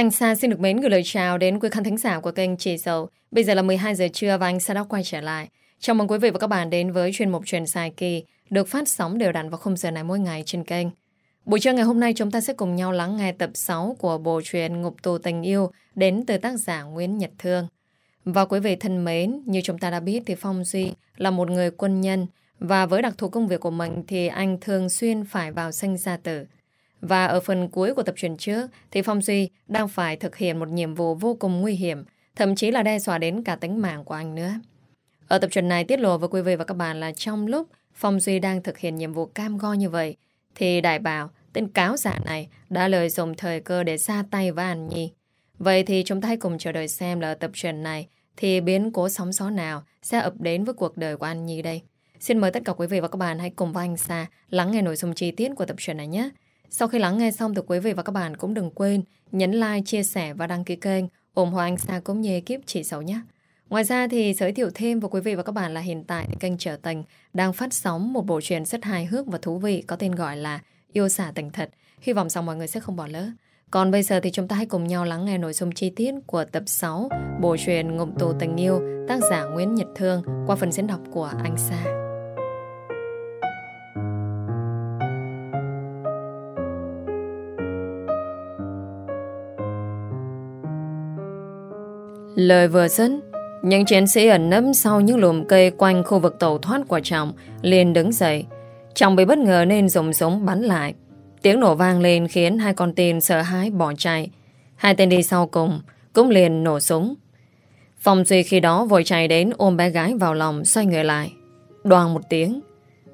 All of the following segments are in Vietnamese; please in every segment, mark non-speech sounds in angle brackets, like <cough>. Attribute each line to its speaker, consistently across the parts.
Speaker 1: Anh Sa xin được mến gửi lời chào đến quý khán thính giả của kênh Chị Dầu. Bây giờ là 12 giờ trưa và anh Sa đã quay trở lại. Chào mừng quý vị và các bạn đến với chuyên mục truyền dài kỳ được phát sóng đều đặn vào khung giờ này mỗi ngày trên kênh. Buổi trưa ngày hôm nay chúng ta sẽ cùng nhau lắng nghe tập 6 của bộ truyện Ngục tù tình yêu đến từ tác giả Nguyễn Nhật Thương. Và quý vị thân mến, như chúng ta đã biết thì Phong Duy là một người quân nhân và với đặc thù công việc của mình thì anh thường xuyên phải vào sinh ra tử. Và ở phần cuối của tập truyền trước thì Phong Duy đang phải thực hiện một nhiệm vụ vô cùng nguy hiểm, thậm chí là đe dọa đến cả tính mạng của anh nữa. Ở tập truyền này tiết lộ với quý vị và các bạn là trong lúc Phong Duy đang thực hiện nhiệm vụ cam go như vậy thì Đại Bảo, tên cáo giả này đã lợi dụng thời cơ để ra tay với An Nhi. Vậy thì chúng ta hãy cùng chờ đợi xem là ở tập truyền này thì biến cố sóng gió nào sẽ ập đến với cuộc đời của An Nhi đây. Xin mời tất cả quý vị và các bạn hãy cùng với anh Sa lắng nghe nội dung chi tiết của tập truyền này nhé. Sau khi lắng nghe xong thì quý vị và các bạn cũng đừng quên nhấn like, chia sẻ và đăng ký kênh ủng hộ anh Sa cũng như ekip chị xấu nhé. Ngoài ra thì giới thiệu thêm với quý vị và các bạn là hiện tại kênh Trở Tình đang phát sóng một bộ truyền rất hài hước và thú vị có tên gọi là Yêu xả tình thật. Hy vọng rằng mọi người sẽ không bỏ lỡ. Còn bây giờ thì chúng ta hãy cùng nhau lắng nghe nội dung chi tiết của tập 6 bộ truyền Ngụm tù tình yêu tác giả Nguyễn Nhật Thương qua phần diễn đọc của anh Sa. Lời vừa dứt, những chiến sĩ ẩn nấp sau những lùm cây quanh khu vực tàu thoát của trọng liền đứng dậy. Trọng bị bất ngờ nên dùng súng bắn lại. Tiếng nổ vang lên khiến hai con tin sợ hãi bỏ chạy. Hai tên đi sau cùng cũng liền nổ súng. Phong Duy khi đó vội chạy đến ôm bé gái vào lòng xoay người lại. Đoàn một tiếng.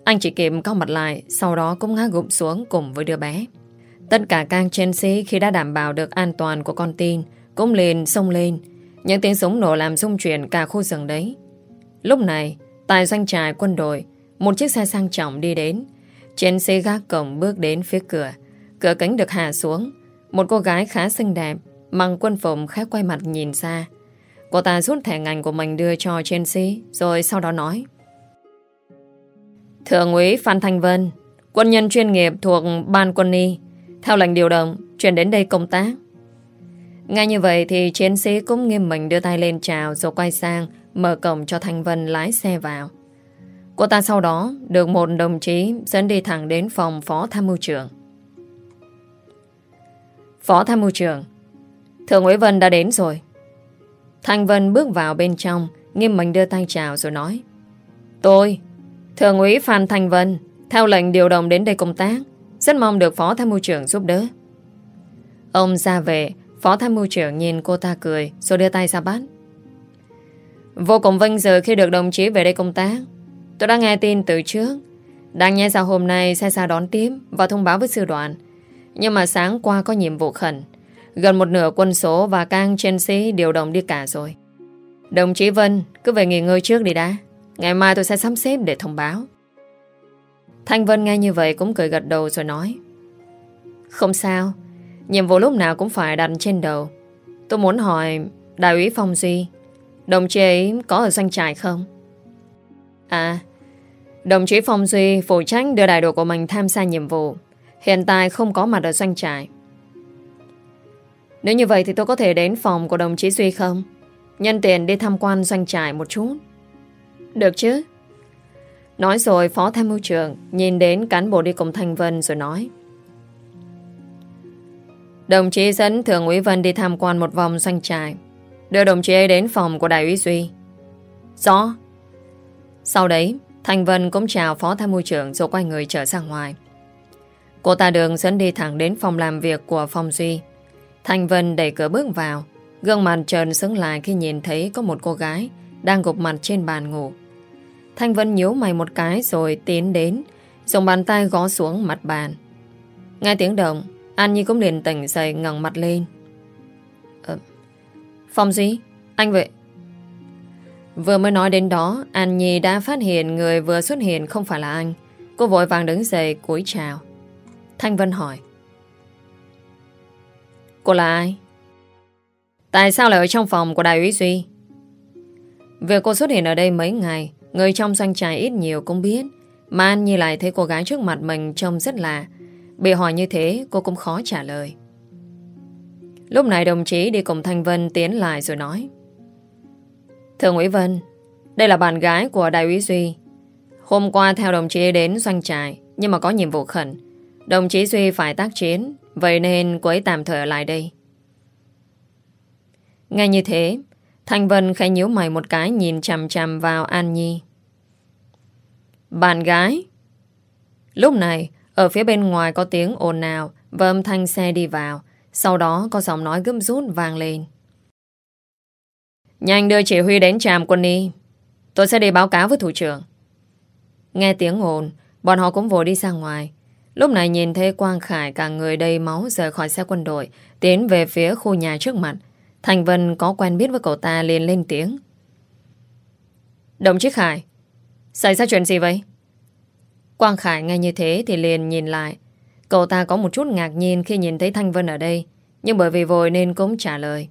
Speaker 1: Anh chỉ kịp cao mặt lại sau đó cũng ngã gục xuống cùng với đứa bé. Tất cả các chiến sĩ khi đã đảm bảo được an toàn của con tin cũng liền xông lên những tiếng súng nổ làm rung chuyển cả khu rừng đấy. Lúc này, tại doanh trại quân đội, một chiếc xe sang trọng đi đến. Trên xe gác cổng bước đến phía cửa. Cửa cánh được hạ xuống. Một cô gái khá xinh đẹp, mặc quân phục khẽ quay mặt nhìn xa. Cô ta rút thẻ ngành của mình đưa cho trên xe, rồi sau đó nói. Thượng úy Phan Thanh Vân, quân nhân chuyên nghiệp thuộc Ban Quân Y, theo lệnh điều động, chuyển đến đây công tác. Ngay như vậy thì chiến sĩ cũng nghiêm mình đưa tay lên chào rồi quay sang mở cổng cho Thanh Vân lái xe vào. Cô ta sau đó được một đồng chí dẫn đi thẳng đến phòng phó tham mưu trưởng. Phó tham mưu trưởng Thượng úy Vân đã đến rồi. Thanh Vân bước vào bên trong nghiêm mình đưa tay chào rồi nói Tôi, Thượng úy Phan Thanh Vân theo lệnh điều động đến đây công tác rất mong được phó tham mưu trưởng giúp đỡ. Ông ra về Phó tham mưu trưởng nhìn cô ta cười, Rồi đưa tay ra bắt. Vô cùng vinh dự khi được đồng chí về đây công tác. Tôi đã nghe tin từ trước. Đang nghe sao hôm nay xe xa đón tiếp Và thông báo với sư đoàn. Nhưng mà sáng qua có nhiệm vụ khẩn. Gần một nửa quân số và cang trên sĩ điều động đi cả rồi. Đồng chí Vân, Cứ về nghỉ ngơi trước đi đã. Ngày mai tôi sẽ sắp xếp để thông báo. Thanh Vân nghe như vậy cũng cười gật đầu rồi nói. Không sao Nhiệm vụ lúc nào cũng phải đặt trên đầu. Tôi muốn hỏi, Đại úy Phong Duy, Đồng chí ấy có ở doanh trại không? À Đồng chí Phong Duy phụ trách đưa đại đội của mình tham gia nhiệm vụ. Hiện tại không có mặt ở doanh trại. Nếu như vậy thì tôi có thể đến phòng của đồng chí Duy không? Nhân tiền đi tham quan doanh trại một chút. Được chứ? Nói rồi, phó tham mưu trưởng Nhìn đến cán bộ đi cùng Thanh Vân rồi nói. Đồng chí dẫn Thượng úy Vân đi tham quan một vòng doanh trại, Đưa đồng chí ấy đến phòng của Đại úy Duy. Rõ. Sau đấy Thanh Vân cũng chào phó tham mưu trưởng Rồi quay người trở ra ngoài. Cô ta đường dẫn đi thẳng đến phòng làm việc Của phòng Duy. Thanh Vân đẩy cửa bước vào, Gương mặt trần sững lại khi nhìn thấy Có một cô gái đang gục mặt trên bàn ngủ. Thanh Vân nhíu mày một cái Rồi tiến đến, Dùng bàn tay gõ xuống mặt bàn. Nghe tiếng động An Nhi cũng liền tỉnh dậy ngẩng mặt lên ờ, Phong gì? Anh vậy? Vừa mới nói đến đó An Nhi đã phát hiện người vừa xuất hiện không phải là anh Cô vội vàng đứng dậy cúi chào Thanh Vân hỏi Cô là ai? Tại sao lại ở trong phòng của Đại úy Duy? Việc cô xuất hiện ở đây mấy ngày Người trong doanh trại ít nhiều cũng biết Mà An Nhi lại thấy cô gái trước mặt mình trông rất lạ Bị hỏi như thế, cô cũng khó trả lời. Lúc này đồng chí đi cùng Thanh Vân tiến lại rồi nói. Thưa nguyễn Vân, Đây là bạn gái của đại úy Duy. Hôm qua theo đồng chí đến doanh trại, Nhưng mà có nhiệm vụ khẩn. Đồng chí Duy phải tác chiến, Vậy nên cô ấy tạm thời ở lại đây. Ngay như thế, Thanh Vân khẽ nhíu mày một cái Nhìn chằm chằm vào An Nhi. Bạn gái? Lúc này ở phía bên ngoài có tiếng ồn nào Và âm thanh xe đi vào. Sau đó có giọng nói gấp rút vang lên. Nhanh đưa chỉ huy đến tràm quân y. Tôi sẽ đi báo cáo với thủ trưởng. Nghe tiếng ồn, Bọn họ cũng vội đi ra ngoài. Lúc này nhìn thấy Quang Khải cả người đầy máu rời khỏi xe quân đội, Tiến về phía khu nhà trước mặt. Thành Vân có quen biết với cậu ta liền lên tiếng. Đồng chí Khải, Xảy ra chuyện gì vậy? Quang Khải nghe như thế thì liền nhìn lại. Cậu ta có một chút ngạc nhiên khi nhìn thấy Thanh Vân ở đây, Nhưng bởi vì vội nên cũng trả lời.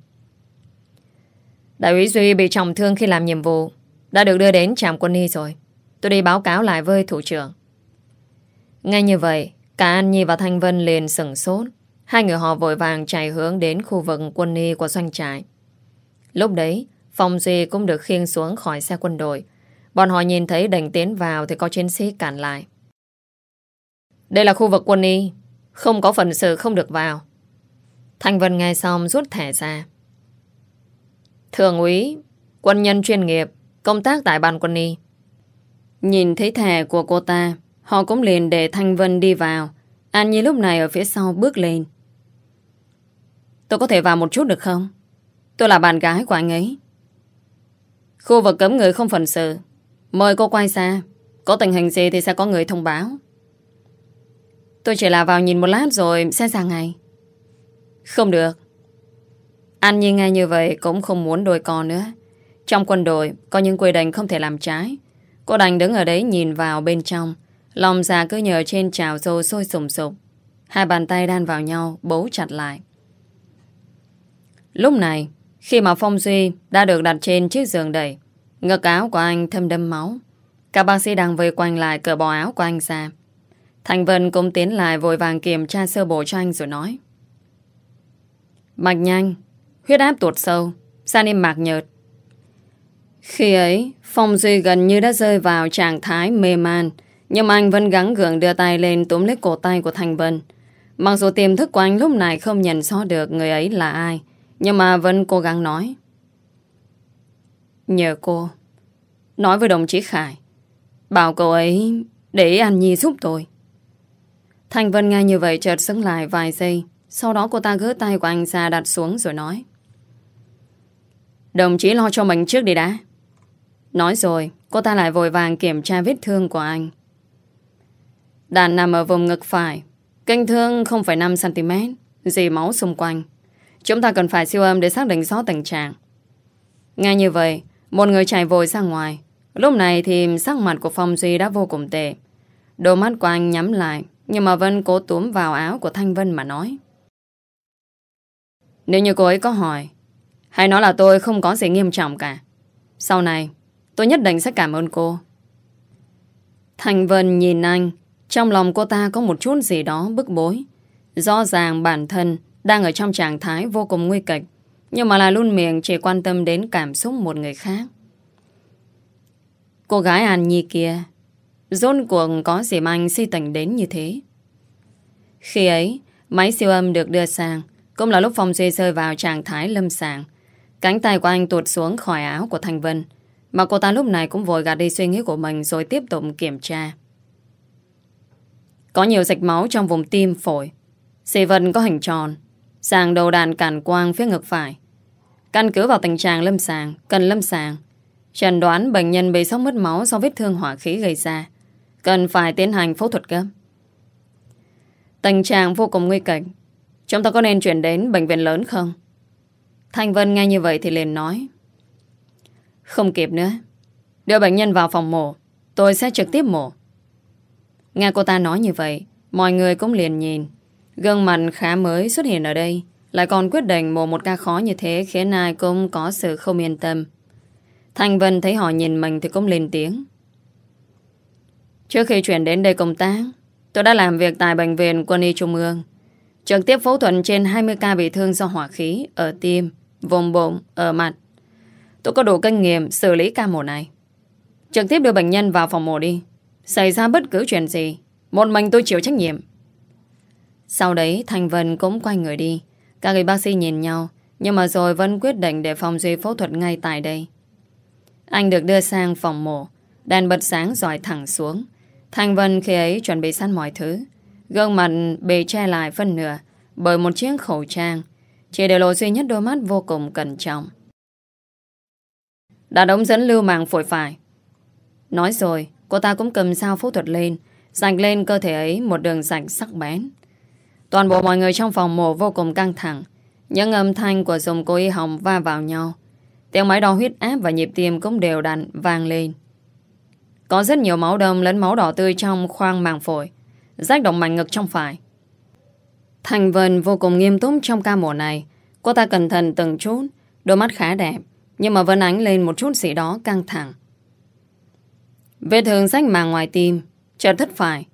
Speaker 1: Đại úy Duy bị trọng thương khi làm nhiệm vụ, Đã được đưa đến trạm quân y rồi. Tôi đi báo cáo lại với thủ trưởng. Ngay như vậy, Cả An Nhi và Thanh Vân liền sửng sốt. Hai người họ vội vàng chạy hướng đến khu vực quân y của doanh trại. Lúc đấy, Phong Duy cũng được khiêng xuống khỏi xe quân đội. Bọn họ nhìn thấy đành tiến vào Thì có chiến sĩ cản lại. Đây là khu vực quân y. Không có phần sự không được vào. Thanh Vân nghe xong rút thẻ ra. Thượng úy, Quân nhân chuyên nghiệp, Công tác tại ban quân y. Nhìn thấy thẻ của cô ta, Họ cũng liền để Thanh Vân đi vào. An Nhi lúc này ở phía sau bước lên. Tôi có thể vào một chút được không? Tôi là bạn gái của anh ấy. Khu vực cấm người không phần sự. Mời cô quay xa Có tình hình gì thì sẽ có người thông báo. Tôi chỉ là vào nhìn một lát rồi sẽ ra ngay. Không được. An Nhi nghe như vậy cũng không muốn đôi con nữa. Trong quân đội, Có những quy định không thể làm trái. Cô đành đứng ở đấy nhìn vào bên trong. Lòng già cứ nhờ trên trào dâu sôi sùng sục. Hai bàn tay đan vào nhau, Bấu chặt lại. Lúc này, Khi mà Phong Duy đã được đặt trên chiếc giường đẩy, Ngực áo của anh thâm đâm máu. Các bác sĩ đang vây quanh lại cởi bỏ áo của anh ra. Thành Vân cũng tiến lại vội vàng kiểm tra sơ bộ cho anh rồi nói. Mạch nhanh, Huyết áp tuột sâu San im mạc nhợt. Khi ấy, Phong Duy gần như đã rơi vào trạng thái mê man, Nhưng anh vẫn gắng gượng đưa tay lên túm lấy cổ tay của Thành Vân. Mặc dù tiềm thức của anh lúc này không nhận rõ được người ấy là ai, Nhưng mà vẫn cố gắng nói. Nhờ cô, Nói với đồng chí Khải, Bảo cậu ấy để An Nhi giúp tôi. Thành Vân nghe như vậy chợt sững lại vài giây. Sau đó cô ta gỡ tay của anh ra đặt xuống rồi nói. Đồng chí lo cho mình trước đi đã. Nói rồi Cô ta lại vội vàng kiểm tra vết thương của anh. Đàn nằm ở vùng ngực phải. Kênh thương 0,5cm Dì máu xung quanh. Chúng ta cần phải siêu âm để xác định rõ tình trạng. Nghe như vậy Một người chạy vội ra ngoài. Lúc này thì sắc mặt của Phong Duy đã vô cùng tệ. Đôi mắt của anh nhắm lại. Nhưng mà Vân cố túm vào áo của Thanh Vân mà nói. Nếu như cô ấy có hỏi Hãy nói là tôi không có gì nghiêm trọng cả, Sau này Tôi nhất định sẽ cảm ơn cô. Thanh Vân nhìn anh, Trong lòng cô ta có một chút gì đó bức bối. Rõ ràng bản thân Đang ở trong trạng thái vô cùng nguy kịch, Nhưng mà là luôn miệng chỉ quan tâm đến cảm xúc một người khác. Cô gái An Nhi kia Rốt cuộc có gì mà anh si tình đến như thế? Khi ấy, Máy siêu âm được đưa sang, Cũng là lúc Phong Duy rơi vào trạng thái lâm sàng. Cánh tay của anh tuột xuống khỏi áo của Thành Vân, Mà cô ta lúc này cũng vội gạt đi suy nghĩ của mình Rồi tiếp tục kiểm tra. Có nhiều dịch máu trong vùng tim phổi. Xì vân có hình tròn, Sàng đầu đàn cản quang phía ngực phải. Căn cứ vào tình trạng lâm sàng, Cần lâm sàng Trần đoán bệnh nhân bị sốc mất máu do vết thương hỏa khí gây ra. Cần phải tiến hành phẫu thuật gấp Tình trạng vô cùng nguy kịch. Chúng ta có nên chuyển đến bệnh viện lớn không? Thanh Vân nghe như vậy thì liền nói. Không kịp nữa. Đưa bệnh nhân vào phòng mổ. Tôi sẽ trực tiếp mổ. Nghe cô ta nói như vậy, Mọi người cũng liền nhìn. Gương mặt khá mới xuất hiện ở đây. Lại còn quyết định mổ một ca khó như thế Khiến ai cũng có sự không yên tâm. Thanh Vân thấy họ nhìn mình Thì cũng lên tiếng. Trước khi chuyển đến đây công tác Tôi đã làm việc tại bệnh viện quân y Trung ương
Speaker 2: Trực tiếp phẫu thuật trên 20 ca bị thương do hỏa khí ở tim, vùng bụng, ở mặt. Tôi có đủ kinh nghiệm xử lý ca mổ này. Trực tiếp đưa bệnh nhân vào phòng mổ đi. Xảy ra bất cứ chuyện gì, một mình tôi chịu trách nhiệm. Sau đấy Thành Vân cũng quay người đi. Các người bác sĩ nhìn nhau, nhưng mà rồi vẫn quyết định để phòng Duy phẫu thuật ngay tại đây. Anh được đưa sang phòng mổ, đèn bật sáng dọi thẳng xuống. Thanh Vân khi ấy chuẩn bị sẵn mọi thứ. Gương mặt bị che lại phân nửa bởi một chiếc khẩu trang, chỉ để lộ duy nhất đôi mắt vô cùng cẩn trọng. Đã đóng dẫn lưu màng phổi phải. Nói rồi, cô ta cũng cầm dao phẫu thuật lên, dành lên cơ thể ấy một đường rạch sắc bén. Toàn bộ mọi người trong phòng mổ vô cùng căng thẳng. Những âm thanh của dùng cô y hồng va vào nhau. Tiếng máy đo huyết áp và nhịp tim cũng đều đặn vang lên. Có rất nhiều máu đông lẫn máu đỏ tươi trong khoang màng phổi. Rách động mạch ngực trong phải. Thành Vân vô cùng nghiêm túc trong ca mổ này. Cô ta cẩn thận từng chút, đôi mắt khá đẹp, nhưng mà vẫn ánh lên một chút gì đó căng thẳng. Vết thương rách màng ngoài tim, chợt thất phải.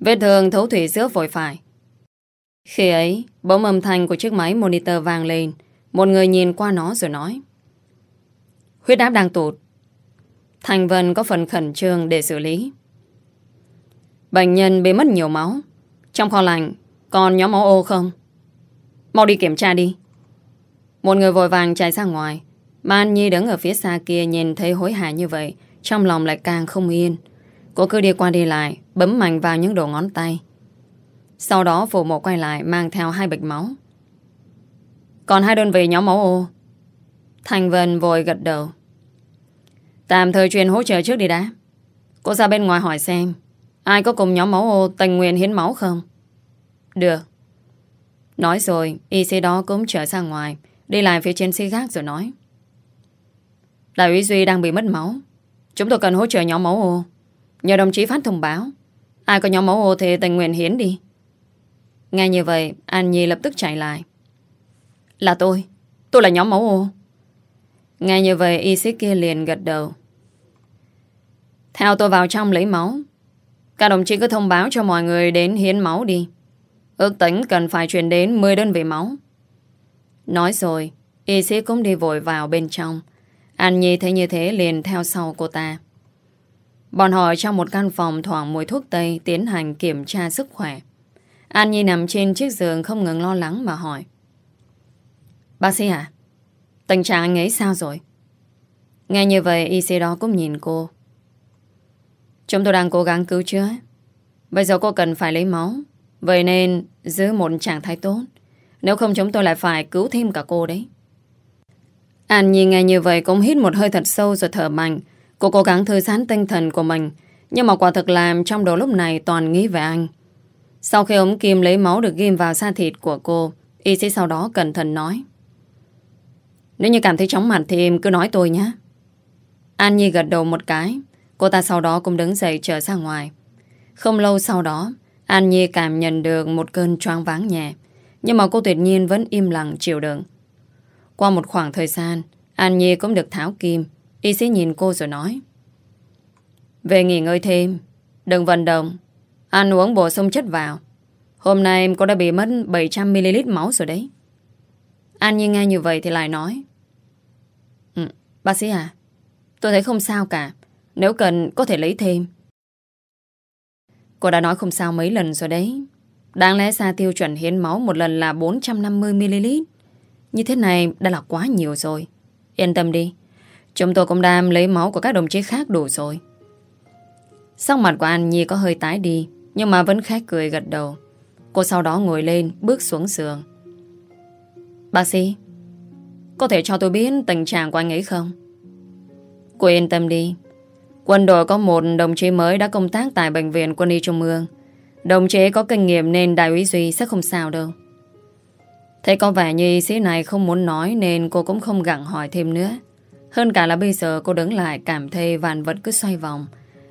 Speaker 2: Vết thương thấu thủy giữa phổi phải. Khi ấy, bỗng âm thanh của chiếc máy monitor vang lên. Một người nhìn qua nó rồi nói. Huyết áp đang tụt. Thành Vân có phần khẩn trương để xử lý. Bệnh nhân bị mất nhiều máu. Trong kho lạnh còn nhóm máu ô không? Mau đi kiểm tra đi. Một người vội vàng chạy ra ngoài. Man Nhi đứng ở phía xa kia nhìn thấy hối hả như vậy. Trong lòng lại càng không yên. Cô cứ đi qua đi lại, bấm mạnh vào những đầu ngón tay. Sau đó phụ mộ quay lại mang theo hai bịch máu. Còn hai đơn vị nhóm máu ô. Thành Vân vội gật đầu. Tạm thời truyền hỗ trợ trước đi đã. Cô ra bên ngoài hỏi xem ai có cùng nhóm máu ô tình nguyện hiến máu không? Được. Nói rồi, y sĩ đó cũng trở ra ngoài, đi lại phía chiến sĩ khác rồi nói. Đại úy Duy đang bị mất máu. Chúng tôi cần hỗ trợ nhóm máu ô. Nhờ đồng chí phát thông báo. Ai có nhóm máu ô thì tình nguyện hiến đi. Nghe như vậy, An Nhi lập tức chạy lại. Là tôi. Tôi là nhóm máu ô. Nghe như vậy, y sĩ kia liền gật đầu. Theo tôi vào trong lấy máu. Các đồng chí cứ thông báo cho mọi người đến hiến máu đi. Ước tính cần phải chuyển đến 10 đơn vị máu. Nói rồi, y sĩ cũng đi vội vào bên trong. An Nhi thấy như thế liền theo sau cô ta. Bọn họ trong một căn phòng thoảng mùi thuốc tây tiến hành kiểm tra sức khỏe. An Nhi nằm trên chiếc giường không ngừng lo lắng mà hỏi. Bác sĩ à? Tình trạng anh ấy sao rồi? Nghe như vậy y sĩ đó cũng nhìn cô. Chúng tôi đang cố gắng cứu chữa. Bây giờ cô cần phải lấy máu. Vậy nên giữ một trạng thái tốt. Nếu không chúng tôi lại phải cứu thêm cả cô đấy. An Nhi nghe như vậy cũng hít một hơi thật sâu rồi thở mạnh. Cô cố gắng thư giãn tinh thần của mình. Nhưng mà quả thực làm trong đầu lúc này toàn nghĩ về anh. Sau khi ống kim lấy máu được ghim vào da thịt của cô, y sĩ sau đó cẩn thận nói. Nếu như cảm thấy chóng mặt thì em cứ nói tôi nhé. An Nhi gật đầu một cái. Cô ta sau đó cũng đứng dậy trở ra ngoài. Không lâu sau đó, An Nhi cảm nhận được một cơn choáng váng nhẹ. Nhưng mà cô tuyệt nhiên vẫn im lặng chịu đựng. Qua một khoảng thời gian, An Nhi cũng được tháo kim. Y sĩ nhìn cô rồi nói. Về nghỉ ngơi thêm, đừng vận động, ăn uống bổ sung chất vào. Hôm nay em có đã bị mất 700ml máu rồi đấy. An Nhi nghe như vậy thì lại nói. Ừ, bác sĩ à, tôi thấy không sao cả. Nếu cần có thể lấy thêm. Cô đã nói không sao mấy lần rồi đấy. Đáng lẽ ra tiêu chuẩn hiến máu một lần là 450ml. Như thế này đã là quá nhiều rồi. Yên tâm đi. Chúng tôi cũng đang lấy máu của các đồng chí khác đủ rồi. Sắc mặt của An Nhi có hơi tái đi, nhưng mà vẫn khét cười gật đầu. Cô sau đó ngồi lên, bước xuống giường. Bác sĩ, có thể cho tôi biết tình trạng của anh ấy không? Cô yên tâm đi. Quân đội có một đồng chí mới đã công tác tại Bệnh viện Quân y Trung ương. Đồng chí có kinh nghiệm nên đại úy Duy sẽ không sao đâu. Thấy có vẻ như y sĩ này không muốn nói nên cô cũng không gặng hỏi thêm nữa. Hơn cả là bây giờ cô đứng lại cảm thấy vạn vật cứ xoay vòng.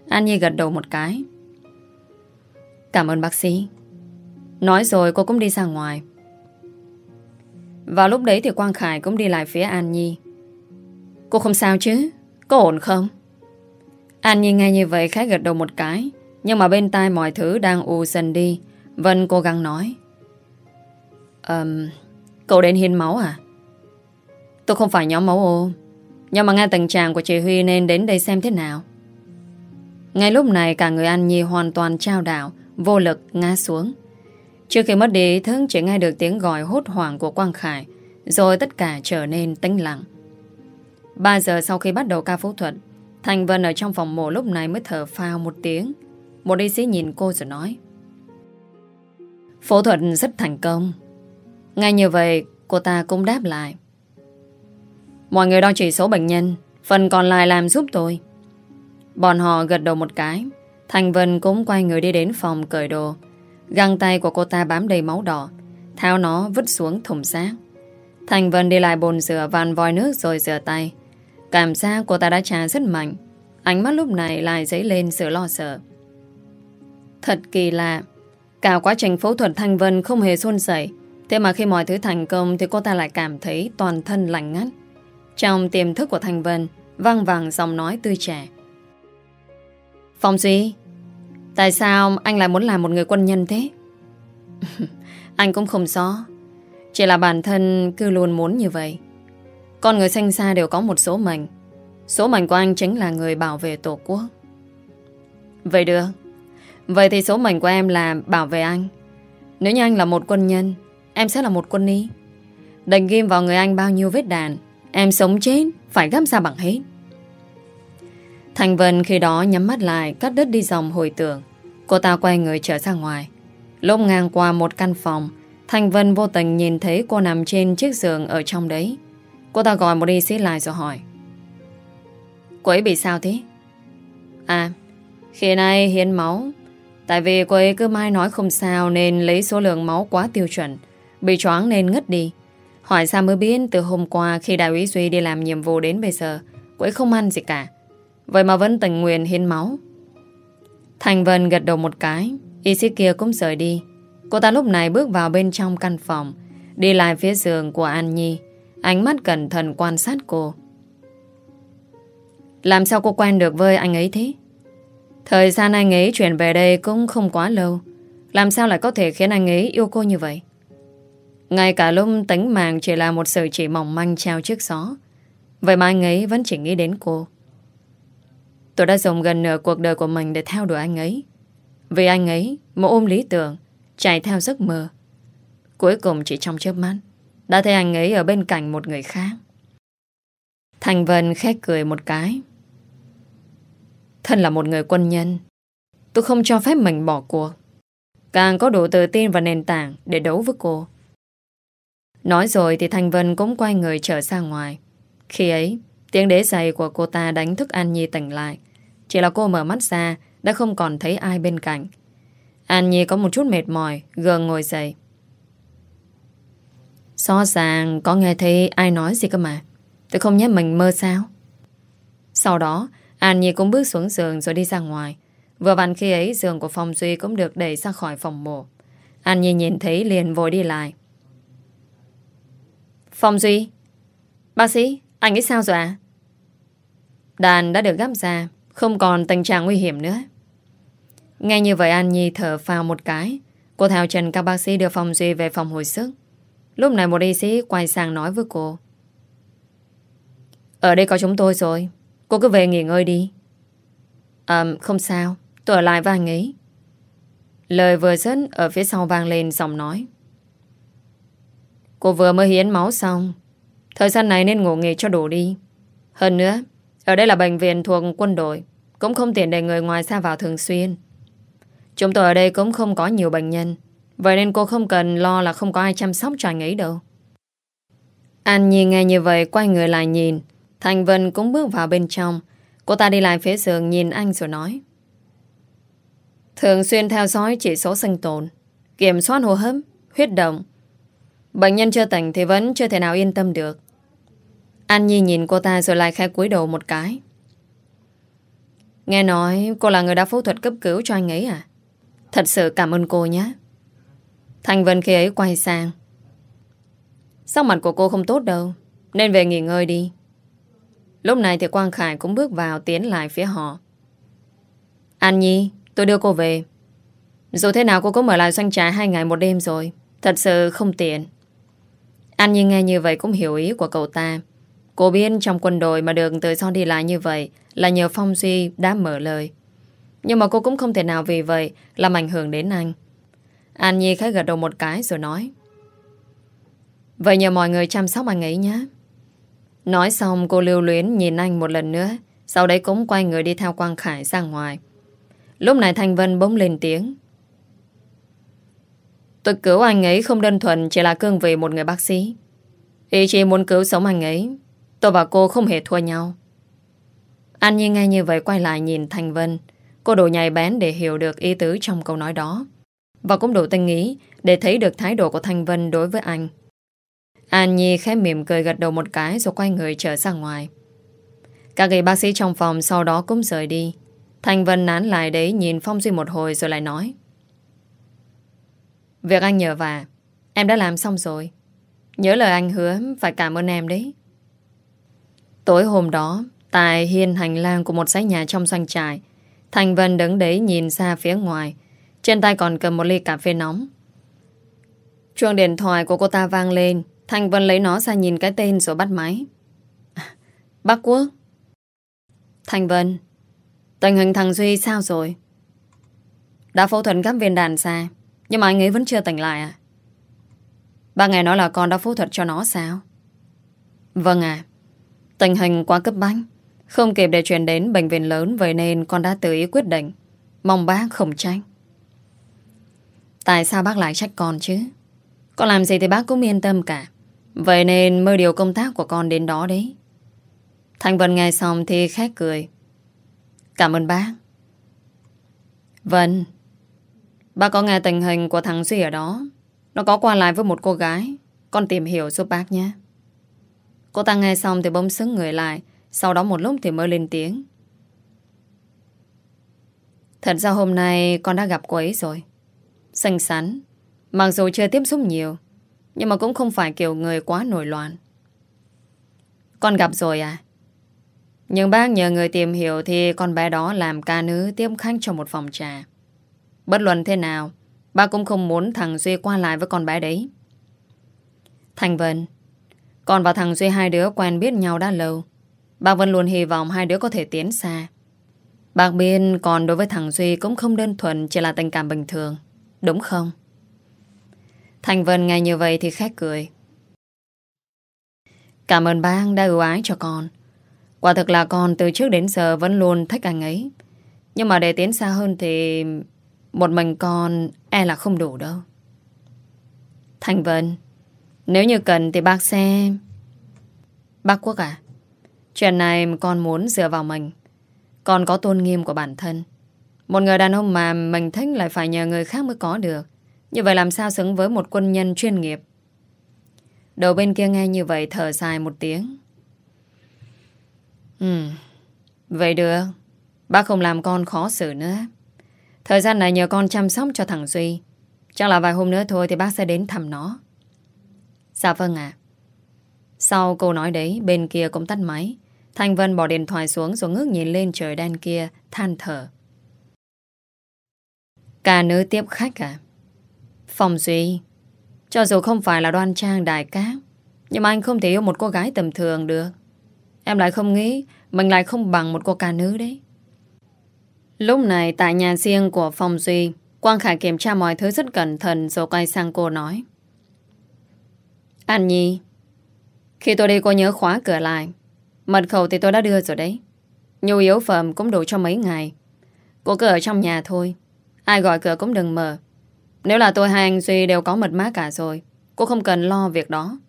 Speaker 2: An Nhi gật đầu một cái. Cảm ơn bác sĩ. Nói rồi cô cũng đi ra ngoài. Vào lúc đấy thì Quang Khải cũng đi lại phía An Nhi. Cô không sao chứ? Có ổn không? An Nhi nghe như vậy khá gật đầu một cái. Nhưng mà bên tai mọi thứ đang u dần đi. Vân cố gắng nói. um, Cậu đến hiến máu à? Tôi không phải nhóm máu ô Nhưng mà nghe tình trạng của chị Huy Nên đến đây xem thế nào Ngay lúc này cả người An Nhi hoàn toàn trao đảo Vô lực ngã xuống Trước khi mất đi ý thức Chỉ nghe được tiếng gọi hốt hoảng của Quang Khải Rồi tất cả trở nên tĩnh lặng 3 giờ sau khi bắt đầu ca phẫu thuật Thành Vân ở trong phòng mổ lúc này mới thở phào một tiếng. Một y sĩ nhìn cô rồi nói. Phẫu thuật rất thành công. Ngay như vậy, Cô ta cũng đáp lại. Mọi người đo chỉ số bệnh nhân, Phần còn lại làm giúp tôi. Bọn họ gật đầu một cái. Thành Vân cũng quay người đi đến phòng cởi đồ. Găng tay của cô ta bám đầy máu đỏ Thao nó vứt xuống thùng xác. Thành Vân đi lại bồn rửa vàn vòi nước rồi rửa tay. Cảm giác cô ta đã trả rất mạnh. Ánh mắt lúc này lại dấy lên sự lo sợ. Thật kỳ lạ. Cả quá trình phẫu thuật Thanh Vân không hề xôn sẩy Thế mà khi mọi thứ thành công Thì cô ta lại cảm thấy toàn thân lạnh ngắt. Trong tiềm thức của Thanh Vân Văng vàng giọng nói tươi trẻ. Phong Duy, Tại sao anh lại muốn làm một người quân nhân thế? <laughs> Anh cũng không rõ. Chỉ là bản thân cứ luôn muốn như vậy. Con người sinh ra đều có một số mệnh Số mệnh của anh chính là người bảo vệ tổ quốc. Vậy được. Vậy thì số mệnh của em là bảo vệ anh. Nếu như anh là một quân nhân, Em sẽ là một quân y. Đành ghim vào người anh bao nhiêu vết đạn, Em sống chết Phải gắp ra bằng hết. Thành Vân khi đó nhắm mắt lại, Cắt đứt đi dòng hồi tưởng. Cô ta quay người trở ra ngoài. Lúc ngang qua một căn phòng, Thành Vân vô tình nhìn thấy cô nằm trên chiếc giường Ở trong đấy. Cô ta gọi một y sĩ lại rồi hỏi. Cô ấy bị sao thế? À Khi nay hiến máu. Tại vì cô ấy cứ mai nói không sao Nên lấy số lượng máu quá tiêu chuẩn. Bị choáng nên ngất đi. Hỏi sao mới biết từ hôm qua Khi đại úy Duy đi làm nhiệm vụ đến bây giờ, Cô ấy không ăn gì cả. Vậy mà vẫn tình nguyện hiến máu. Thành Vân gật đầu một cái, Y sĩ kia cũng rời đi. Cô ta lúc này bước vào bên trong căn phòng, Đi lại phía giường của An Nhi. Ánh mắt cẩn thận quan sát cô Làm sao cô quen được với anh ấy thế Thời gian anh ấy chuyển về đây cũng không quá lâu Làm sao lại có thể khiến anh ấy yêu cô như vậy ngay cả lúc tính mạng chỉ là một sự chỉ mỏng manh trao trước gió. Vậy mà anh ấy vẫn chỉ nghĩ đến cô. Tôi đã dùng gần nửa cuộc đời của mình để theo đuổi anh ấy. Vì anh ấy, một ôm lý tưởng, chạy theo giấc mơ. Cuối cùng chỉ trong chớp mắt, đã thấy anh ấy ở bên cạnh một người khác. Thành Vân khét cười một cái. Thân là một người quân nhân, tôi không cho phép mình bỏ cuộc. Càng có đủ tự tin và nền tảng để đấu với cô. Nói rồi thì Thanh Vân cũng quay người trở ra ngoài. Khi ấy, tiếng đế giày của cô ta đánh thức An Nhi tỉnh lại. Chỉ là cô mở mắt ra, đã không còn thấy ai bên cạnh. An Nhi có một chút mệt mỏi, gờ ngồi dậy. Rõ ràng có nghe thấy ai nói gì cơ mà. Tôi không nhớ mình mơ sao. Sau đó, An Nhi cũng bước xuống giường rồi đi ra ngoài. Vừa vặn khi ấy, giường của phòng Duy cũng được đẩy ra khỏi phòng mổ. An Nhi nhìn thấy liền vội đi lại. Phong Duy Bác sĩ, anh ấy sao rồi ạ? Đàn đã được gắp ra Không còn tình trạng nguy hiểm nữa Nghe như vậy An Nhi thở phào một cái Cô Thảo trần các bác sĩ đưa Phong Duy về phòng hồi sức Lúc này một y sĩ quay sang nói với cô. Ở đây có chúng tôi rồi. Cô cứ về nghỉ ngơi đi. À không sao. Tôi ở lại với anh ấy. Lời vừa dứt, ở phía sau vang lên giọng nói. Cô vừa mới hiến máu xong. Thời gian này nên ngủ nghỉ cho đủ đi. Hơn nữa, Ở đây là bệnh viện thuộc quân đội. Cũng không tiện để người ngoài xa vào thường xuyên. Chúng tôi ở đây cũng không có nhiều bệnh nhân. Vậy nên cô không cần lo là không có ai chăm sóc cho anh ấy đâu An Nhi nghe như vậy, Quay người lại nhìn Thành Vân cũng bước vào bên trong Cô ta đi lại phía giường, nhìn anh rồi nói Thường xuyên theo dõi chỉ số sinh tồn, Kiểm soát hô hấp, Huyết động Bệnh nhân chưa tỉnh thì vẫn chưa thể nào yên tâm được. An Nhi nhìn cô ta rồi lại khai cúi đầu một cái. Nghe nói cô là người đã phẫu thuật cấp cứu cho anh ấy à? Thật sự cảm ơn cô nhé. Thành Vân khi ấy quay sang. Sắc mặt của cô không tốt đâu, nên về nghỉ ngơi đi. Lúc này thì Quang Khải cũng bước vào tiến lại phía họ. An Nhi, tôi đưa cô về. Dù thế nào cô cũng mở lại doanh trại hai ngày một đêm rồi. Thật sự không tiện. An Nhi nghe như vậy cũng hiểu ý của cậu ta. Cô biết trong quân đội mà đường tự do đi lại như vậy là nhờ Phong Duy đã mở lời. Nhưng mà cô cũng không thể nào vì vậy làm ảnh hưởng đến anh. An Nhi khẽ gật đầu một cái rồi nói. Vậy nhờ mọi người chăm sóc anh ấy nhé. Nói xong, cô lưu luyến nhìn anh một lần nữa. Sau đấy cũng quay người đi theo Quang Khải ra ngoài. Lúc này Thanh Vân bỗng lên tiếng. Tôi cứu anh ấy không đơn thuần chỉ là cương vị một người bác sĩ. Ý chỉ muốn cứu sống anh ấy. Tôi và cô không hề thua nhau. An Nhi nghe như vậy quay lại nhìn Thanh Vân. Cô đủ nhạy bén để hiểu được ý tứ trong câu nói đó. Và cũng đủ tinh ý để thấy được thái độ của Thanh Vân đối với anh. An Nhi khẽ mỉm cười gật đầu một cái rồi quay người trở ra ngoài. Các y bác sĩ trong phòng sau đó cũng rời đi. Thanh Vân nán lại đấy nhìn Phong Duy một hồi rồi lại nói. Việc anh nhờ và Em đã làm xong rồi Nhớ lời anh hứa, phải cảm ơn em đấy Tối hôm đó, Tại hiên hành lang của một dãy nhà trong doanh trại Thành Vân đứng đấy nhìn ra phía ngoài trên tay còn cầm một ly cà phê nóng. Chuông điện thoại của cô ta vang lên. Thành Vân lấy nó ra nhìn cái tên rồi bắt máy. <laughs> Bác Quốc. Thành Vân. Tình hình thằng Duy sao rồi? Đã phẫu thuật gắp viên đàn ra, Nhưng mà anh ấy vẫn chưa tỉnh lại à? Ba ngày nói là con đã phẫu thuật cho nó sao? Vâng à Tình hình quá cấp bách. Không kịp để chuyển đến bệnh viện lớn Vậy nên con đã tự ý quyết định. Mong bác không trách. Tại sao bác lại trách con chứ? Con làm gì thì bác cũng yên tâm cả. Vậy nên mới điều công tác của con đến đó đấy. Thanh Vân nghe xong thì khét cười. Cảm ơn bác. Vân, Bác có nghe tình hình của thằng Duy ở đó. Nó có qua lại với một cô gái. Con tìm hiểu giúp bác nhé. Cô ta nghe xong thì bỗng sững người lại. Sau đó một lúc thì mới lên tiếng. Thật ra hôm nay con đã gặp cô ấy rồi. Xanh xắn. Mặc dù chưa tiếp xúc nhiều, Nhưng mà cũng không phải kiểu người quá nổi loạn. Con gặp rồi à? Nhưng bác nhờ người tìm hiểu Thì con bé đó làm ca nữ tiếp khách cho một phòng trà. Bất luận thế nào, Bác cũng không muốn thằng Duy qua lại với con bé đấy. Thành Vân, Con và thằng Duy hai đứa quen biết nhau đã lâu. Bác vẫn luôn hy vọng hai đứa có thể tiến xa. Bác biết còn đối với thằng Duy cũng không đơn thuần chỉ là tình cảm bình thường. Đúng không? Thành Vân nghe như vậy thì khét cười Cảm ơn bác đã ưu ái cho con Quả thực là con từ trước đến giờ vẫn luôn thích anh ấy Nhưng mà để tiến xa hơn thì một mình con e là không đủ đâu. Thành Vân, nếu như cần thì bác sẽ... Bác Quốc à, chuyện này con muốn dựa vào mình. Con có tôn nghiêm của bản thân. Một người đàn ông mà mình thích lại phải nhờ người khác mới có được. Như vậy làm sao xứng với một quân nhân chuyên nghiệp? Đầu bên kia nghe như vậy thở dài một tiếng. Ừ, vậy được. Bác không làm con khó xử nữa. Thời gian này nhờ con chăm sóc cho thằng Duy Chắc là vài hôm nữa thôi Thì bác sẽ đến thăm nó Dạ vâng ạ Sau câu nói đấy bên kia cũng tắt máy Thanh Vân bỏ điện thoại xuống Rồi ngước nhìn lên trời đen kia Than thở Cả nữ tiếp khách à Phòng Duy Cho dù không phải là đoan trang đại cát Nhưng mà anh không thể yêu một cô gái tầm thường được Em lại không nghĩ Mình lại không bằng một cô ca nữ đấy Lúc này tại nhà riêng của Phong Duy, Quang Khải kiểm tra mọi thứ rất cẩn thận rồi quay sang cô nói. anh Nhi, khi tôi đi cô nhớ khóa cửa lại. Mật khẩu thì tôi đã đưa rồi đấy. Nhu yếu phẩm cũng đủ cho mấy ngày. Cô cứ ở trong nhà thôi. Ai gọi cửa cũng đừng mở. Nếu là tôi hay anh Duy đều có mật mã cả rồi. Cô không cần lo việc đó.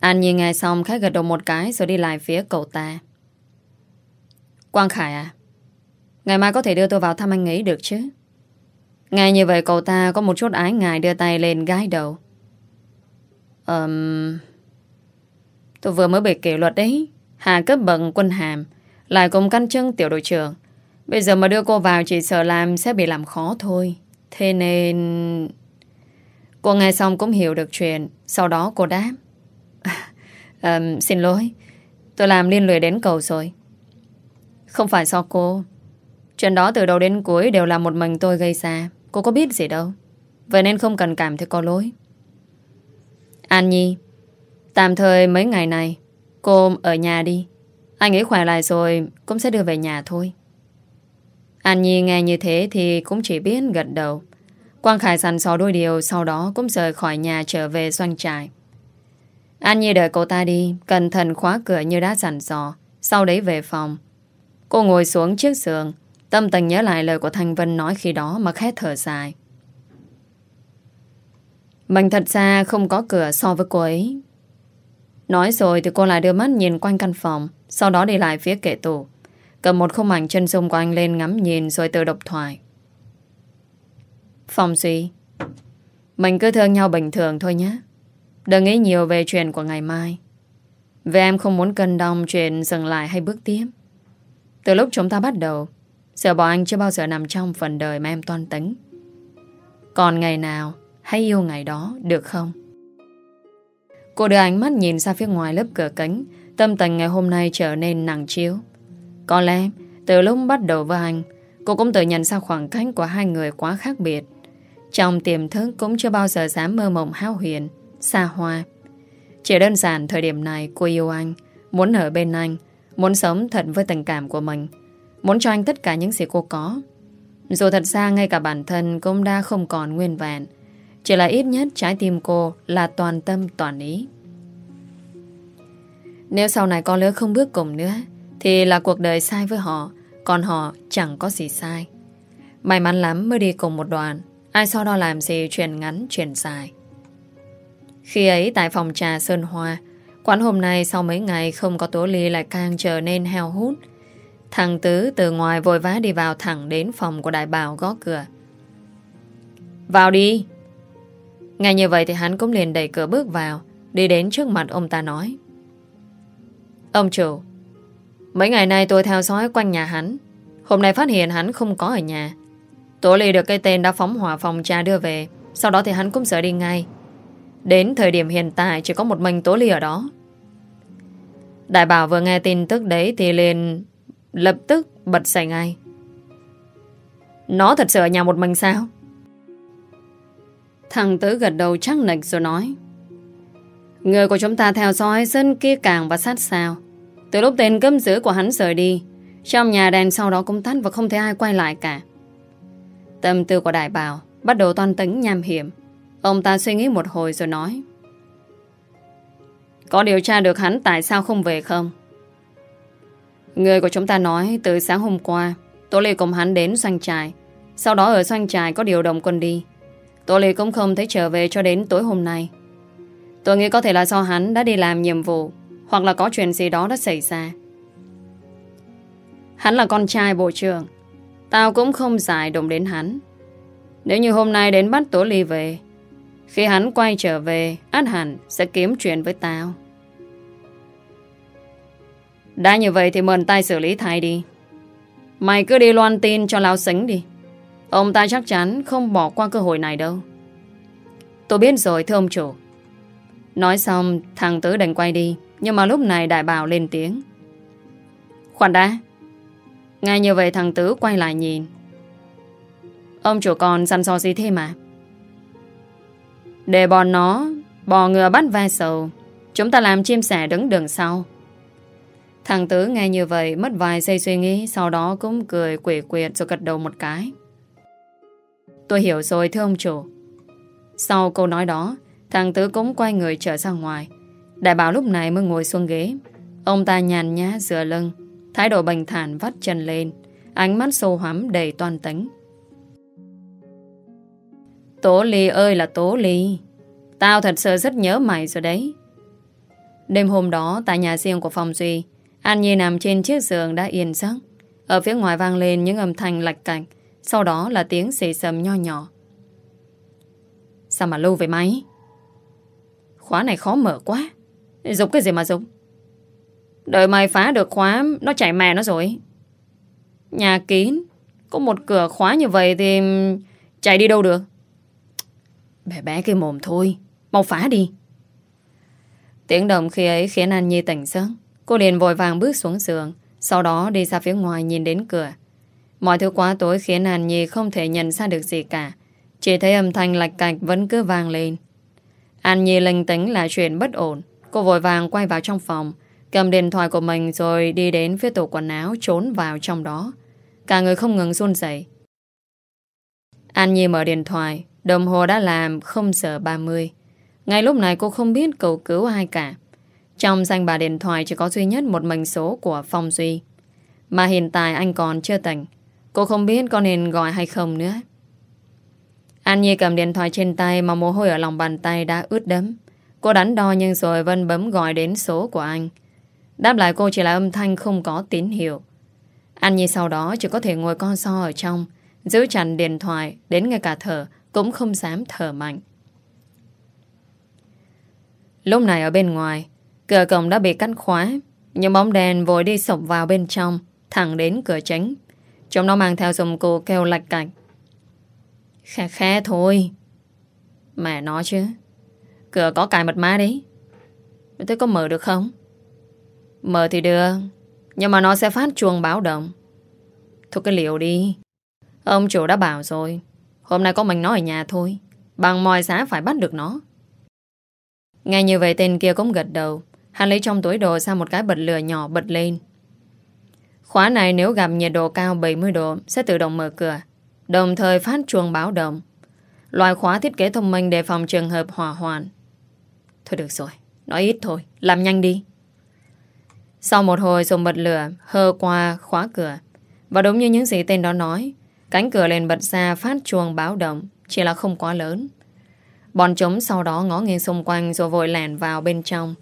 Speaker 2: An Nhi nghe xong khách gật đầu một cái rồi đi lại phía cậu ta. Quang Khải à? Ngày mai có thể đưa tôi vào thăm anh ấy được chứ Nghe như vậy cậu ta có một chút ái ngại đưa tay lên gái đầu um, Tôi vừa mới bị kỷ luật đấy Hạ cấp bậc quân hàm Lại cùng căn chân tiểu đội trưởng Bây giờ mà đưa cô vào chỉ sợ làm sẽ bị làm khó thôi. Thế nên... Cô nghe xong cũng hiểu được chuyện. Sau đó cô đáp. <laughs> À, Xin lỗi. Tôi làm liên lụy đến cầu rồi. Không phải do cô. Chuyện đó từ đầu đến cuối đều là một mình tôi gây ra. Cô có biết gì đâu. Vậy nên không cần cảm thấy có lỗi. An Nhi Tạm thời mấy ngày này Cô ở nhà đi. Anh ấy khỏe lại rồi Cũng sẽ đưa về nhà thôi. An Nhi nghe như thế thì cũng chỉ biết gật đầu. Quang Khải sẵn sò đôi điều, Sau đó cũng rời khỏi nhà trở về doanh trại. An Nhi đợi cô ta đi, Cẩn thận khóa cửa như đã dặn dò. Sau đấy về phòng. Cô ngồi xuống chiếc giường, Tâm tình nhớ lại lời của Thanh Vân nói khi đó Mà khét thở dài. Mình thật ra không có cửa so với cô ấy. Nói rồi thì cô lại đưa mắt nhìn quanh căn phòng, Sau đó đi lại phía kệ tủ Cầm một khung ảnh chân dung của anh lên ngắm nhìn Rồi tự độc thoại Phòng suy Mình cứ thương nhau bình thường thôi nhé. Đừng nghĩ nhiều về chuyện của ngày mai. Vì em không muốn cân đong chuyện dừng lại hay bước tiếp. Từ lúc chúng ta bắt đầu Sợ bỏ anh chưa bao giờ nằm trong phần đời mà em toan tính. Còn ngày nào Hãy yêu ngày đó được không? Cô đưa ánh mắt nhìn ra phía ngoài lớp cửa kính, Tâm tình ngày hôm nay trở nên nặng chiếu. Có lẽ, Từ lúc bắt đầu với anh, Cô cũng tự nhận ra khoảng cách của hai người quá khác biệt. Trong tiềm thức cũng chưa bao giờ dám mơ mộng hao huyền, Xa hoa. Chỉ đơn giản thời điểm này cô yêu anh, Muốn ở bên anh, Muốn sống thật với tình cảm của mình, Muốn cho anh tất cả những gì cô có. Dù thật ra ngay cả bản thân Cũng đã không còn nguyên vẹn, Chỉ là ít nhất trái tim cô Là toàn tâm toàn ý. Nếu sau này con lứa không bước cùng nữa thì là cuộc đời sai với họ Còn họ chẳng có gì sai May mắn lắm mới đi cùng một đoàn Ai sau đó làm gì chuyện ngắn chuyện dài Khi ấy tại phòng trà Sơn Hoa Quán hôm nay sau mấy ngày không có tố ly lại càng trở nên heo hút Thằng Tứ từ ngoài vội vã đi vào thẳng đến phòng của đại bảo gõ cửa. Vào đi! Ngay như vậy thì hắn cũng liền đẩy cửa bước vào, đi đến trước mặt ông ta nói. Ông chủ, mấy ngày nay tôi theo dõi quanh nhà hắn. Hôm nay phát hiện hắn không có ở nhà. Tổ lì được cái tên đã phóng hỏa phòng cha đưa về, sau đó thì hắn cũng rời đi ngay. Đến thời điểm hiện tại chỉ có một mình Tố Ly ở đó. Đại bảo vừa nghe tin tức đấy thì liền Lập tức bật dậy ngay Nó thật sự ở nhà một mình sao Thằng Tứ gật đầu chắc nịch rồi nói Người của chúng ta theo dõi dân kia càng và sát sao từ lúc tên cấm giữ của hắn rời đi, Trong nhà đèn sau đó cũng tắt Và không thấy ai quay lại cả. Tâm tư của đại bào Bắt đầu toan tính nham hiểm. Ông ta suy nghĩ một hồi rồi nói, Có điều tra được hắn tại sao không về không? Người của chúng ta nói, từ sáng hôm qua, Tô Lê cùng hắn đến doanh trại. Sau đó ở doanh trại có điều động quân đi. Tô Lê cũng không thấy trở về cho đến tối hôm nay. Tôi nghĩ có thể là do hắn đã đi làm nhiệm vụ. Hoặc là có chuyện gì đó đã xảy ra. Hắn là con trai bộ trưởng. Tao cũng không giải động đến hắn. Nếu như hôm nay đến bắt Tố Ly về, Khi hắn quay trở về, Át hẳn sẽ kiếm chuyện với tao. Đã như vậy thì mượn tay xử lý thay đi. Mày cứ đi loan tin cho lão Sính đi. Ông ta chắc chắn không bỏ qua cơ hội này đâu. Tôi biết rồi, thưa ông chủ. Nói xong, thằng Tứ đành quay đi. Nhưng mà lúc này đại bảo lên tiếng Khoan đã, Ngay như vậy thằng Tứ quay lại nhìn Ông chủ còn săn so gì thế mà Để bọn nó Bò ngựa bắt ve sầu, Chúng ta làm chim sẻ đứng đường sau Thằng Tứ nghe như vậy mất vài giây suy nghĩ, sau đó cũng cười quỷ quyệt rồi gật đầu một cái. Tôi hiểu rồi thưa ông chủ. Sau câu nói đó, thằng Tứ cũng quay người trở ra ngoài. Đại bảo lúc này mới ngồi xuống ghế. Ông ta nhàn nhã dựa lưng, thái độ bình thản vắt chân lên, ánh mắt sâu hắm đầy toan tính. Tố Ly ơi là Tố Ly, Tao thật sự rất nhớ mày rồi đấy Đêm hôm đó, Tại nhà riêng của Phòng Duy, An Nhi nằm trên chiếc giường đã yên giấc. Ở phía ngoài vang lên những âm thanh lạch cạch. Sau đó là tiếng xì sầm nho nhỏ. Sao mà lâu vậy máy? Khóa này khó mở quá. Dục cái gì mà dục? Đợi mày phá được khóa, nó chảy mè nó rồi. Nhà kín, có một cửa khóa như vậy thì chạy đi đâu được? Bé bé cái mồm thôi, mau phá đi. Tiếng động khi ấy khiến An Nhi tỉnh giấc. Cô liền vội vàng bước xuống giường Sau đó đi ra phía ngoài nhìn đến cửa Mọi thứ quá tối khiến An Nhi không thể nhận ra được gì cả Chỉ thấy âm thanh lạch cạch vẫn cứ vang lên. An Nhi linh tính là chuyện bất ổn. Cô vội vàng quay vào trong phòng, cầm điện thoại của mình rồi đi đến phía tủ quần áo trốn vào trong đó. Cả người không ngừng run rẩy. An Nhi mở điện thoại, đồng hồ đã làm 0 giờ 30. Ngay lúc này cô không biết cầu cứu ai cả. Trong danh bà điện thoại chỉ có duy nhất một mệnh số của Phong Duy. Mà hiện tại anh còn chưa tỉnh. Cô không biết có nên gọi hay không nữa. An Nhi cầm điện thoại trên tay mà mồ hôi ở lòng bàn tay đã ướt đấm. Cô đánh đo nhưng rồi Vân bấm gọi đến số của anh. Đáp lại cô chỉ là âm thanh không có tín hiệu. anh Nhi sau đó chỉ có thể ngồi con so ở trong, giữ chặt điện thoại, đến ngay cả thở, cũng không dám thở mạnh. Lúc này ở bên ngoài, cửa cổng đã bị cắt khóa, những bóng đèn vội đi sộc vào bên trong, thẳng đến cửa tránh. Chúng nó mang theo dụng cụ kêu lạch cạch. Khẽ khẽ thôi. Mẹ nói chứ. Cửa có cài mật mã đấy. Thế có mở được không? Mở thì được. Nhưng mà nó sẽ phát chuông báo động. Thôi cái liệu đi. Ông chủ đã bảo rồi. Hôm nay có mình nó ở nhà thôi. Bằng mọi giá phải bắt được nó. Nghe như vậy tên kia cũng gật đầu. Hắn lấy trong túi đồ ra một cái bật lửa nhỏ bật lên. Khóa này nếu gặp nhiệt độ cao 70 độ sẽ tự động mở cửa, đồng thời phát chuông báo động. Loại khóa thiết kế thông minh để phòng trường hợp hỏa hoạn. Thôi được rồi, nói ít thôi, làm nhanh đi. Sau một hồi dùng bật lửa hơ qua khóa cửa. Và đúng như những gì tên đó nói, cánh cửa lên bật ra phát chuông báo động, chỉ là không quá lớn. Bọn chúng sau đó ngó nghiêng xung quanh rồi vội lẻn vào bên trong.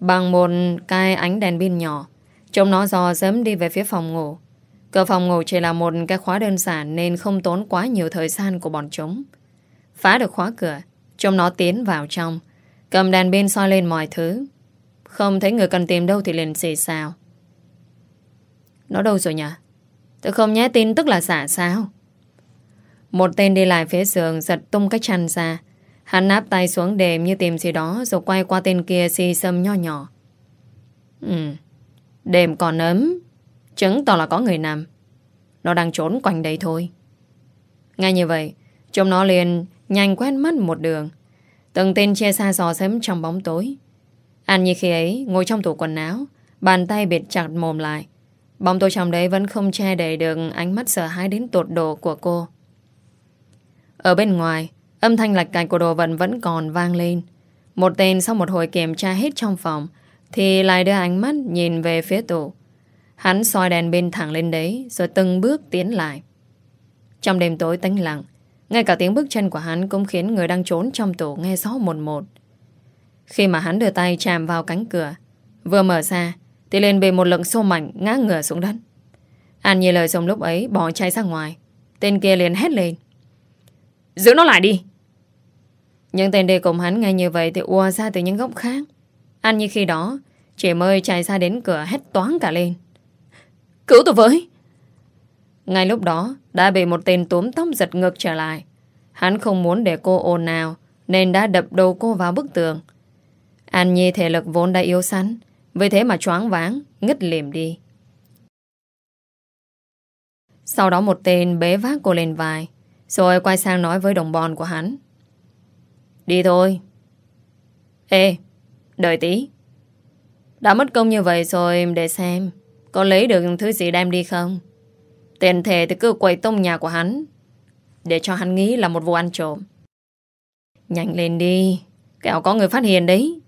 Speaker 2: Bằng một cái ánh đèn pin nhỏ, chúng nó dò dẫm đi về phía phòng ngủ. Cửa phòng ngủ chỉ là một cái khóa đơn giản nên không tốn quá nhiều thời gian của bọn chúng. Phá được khóa cửa, chúng nó tiến vào trong, cầm đèn bên soi lên mọi thứ. Không thấy người cần tìm đâu thì liền xì sao. Nó đâu rồi nhỉ? Tôi không nhé tin tức là giả sao? Một tên đi lại phía giường giật tung cái chăn ra, Hắn nắp tay xuống đệm như tìm gì đó Rồi quay qua tên kia xì xâm nho nhỏ Ừ Đềm còn ấm Chứng tỏ là có người nằm Nó đang trốn quanh đây thôi Ngay như vậy Chúng nó liền nhanh quét mắt một đường Từng tên che xa giò sớm trong bóng tối An như khi ấy Ngồi trong tủ quần áo Bàn tay bịt chặt mồm lại Bóng tối trong đấy vẫn không che đầy được Ánh mắt sợ hãi đến tột độ của cô Ở bên ngoài Âm thanh lạch cạch của đồ vật vẫn còn vang lên. Một tên sau một hồi kiểm tra hết trong phòng thì lại đưa ánh mắt nhìn về phía tủ. Hắn soi đèn bên thẳng lên đấy rồi từng bước tiến lại. Trong đêm tối tĩnh lặng, ngay cả tiếng bước chân của hắn cũng khiến người đang trốn trong tủ nghe rõ một một. Khi mà hắn đưa tay chạm vào cánh cửa, vừa mở ra thì lên bị một lượng xô mạnh ngã ngửa xuống đất. An như lời xong lúc ấy bỏ chạy ra ngoài. Tên kia liền hét lên. Giữ nó lại đi! những tên đề cùng hắn ngay như vậy thì ùa ra từ những góc khác. An như khi đó, chị mơi chạy ra đến cửa hét toán cả lên. Cứu tôi với! Ngay lúc đó, đã bị một tên túm tóc giật ngược trở lại. Hắn không muốn để cô ồn nào, nên đã đập đầu cô vào bức tường. An Nhi thể lực vốn đã yếu sẵn, vì thế mà choáng váng, ngất liềm đi. Sau đó một tên bế vác cô lên vai, rồi quay sang nói với đồng bọn của hắn. Đi thôi. Ê, đợi tí. Đã mất công như vậy rồi để xem có lấy được thứ gì đem đi không. Tiền thề thì cứ quậy tông nhà của hắn để cho hắn nghĩ là một vụ ăn trộm. Nhanh lên đi, kẻo có người phát hiện đấy.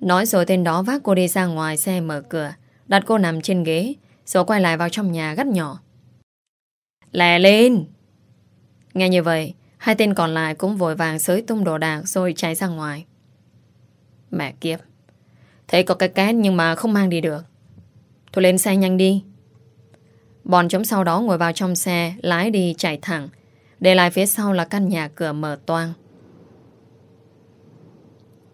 Speaker 2: Nói rồi tên đó vác cô đi ra ngoài xe mở cửa, đặt cô nằm trên ghế, rồi quay lại vào trong nhà gắt nhỏ. Lè lên! Nghe như vậy, Hai tên còn lại cũng vội vàng sới tung đồ đạc rồi chạy ra ngoài. Mẹ kiếp. Thấy có cái két nhưng mà không mang đi được. Thôi lên xe nhanh đi. Bọn chúng sau đó ngồi vào trong xe, lái đi chạy thẳng. Để lại phía sau là căn nhà cửa mở toang.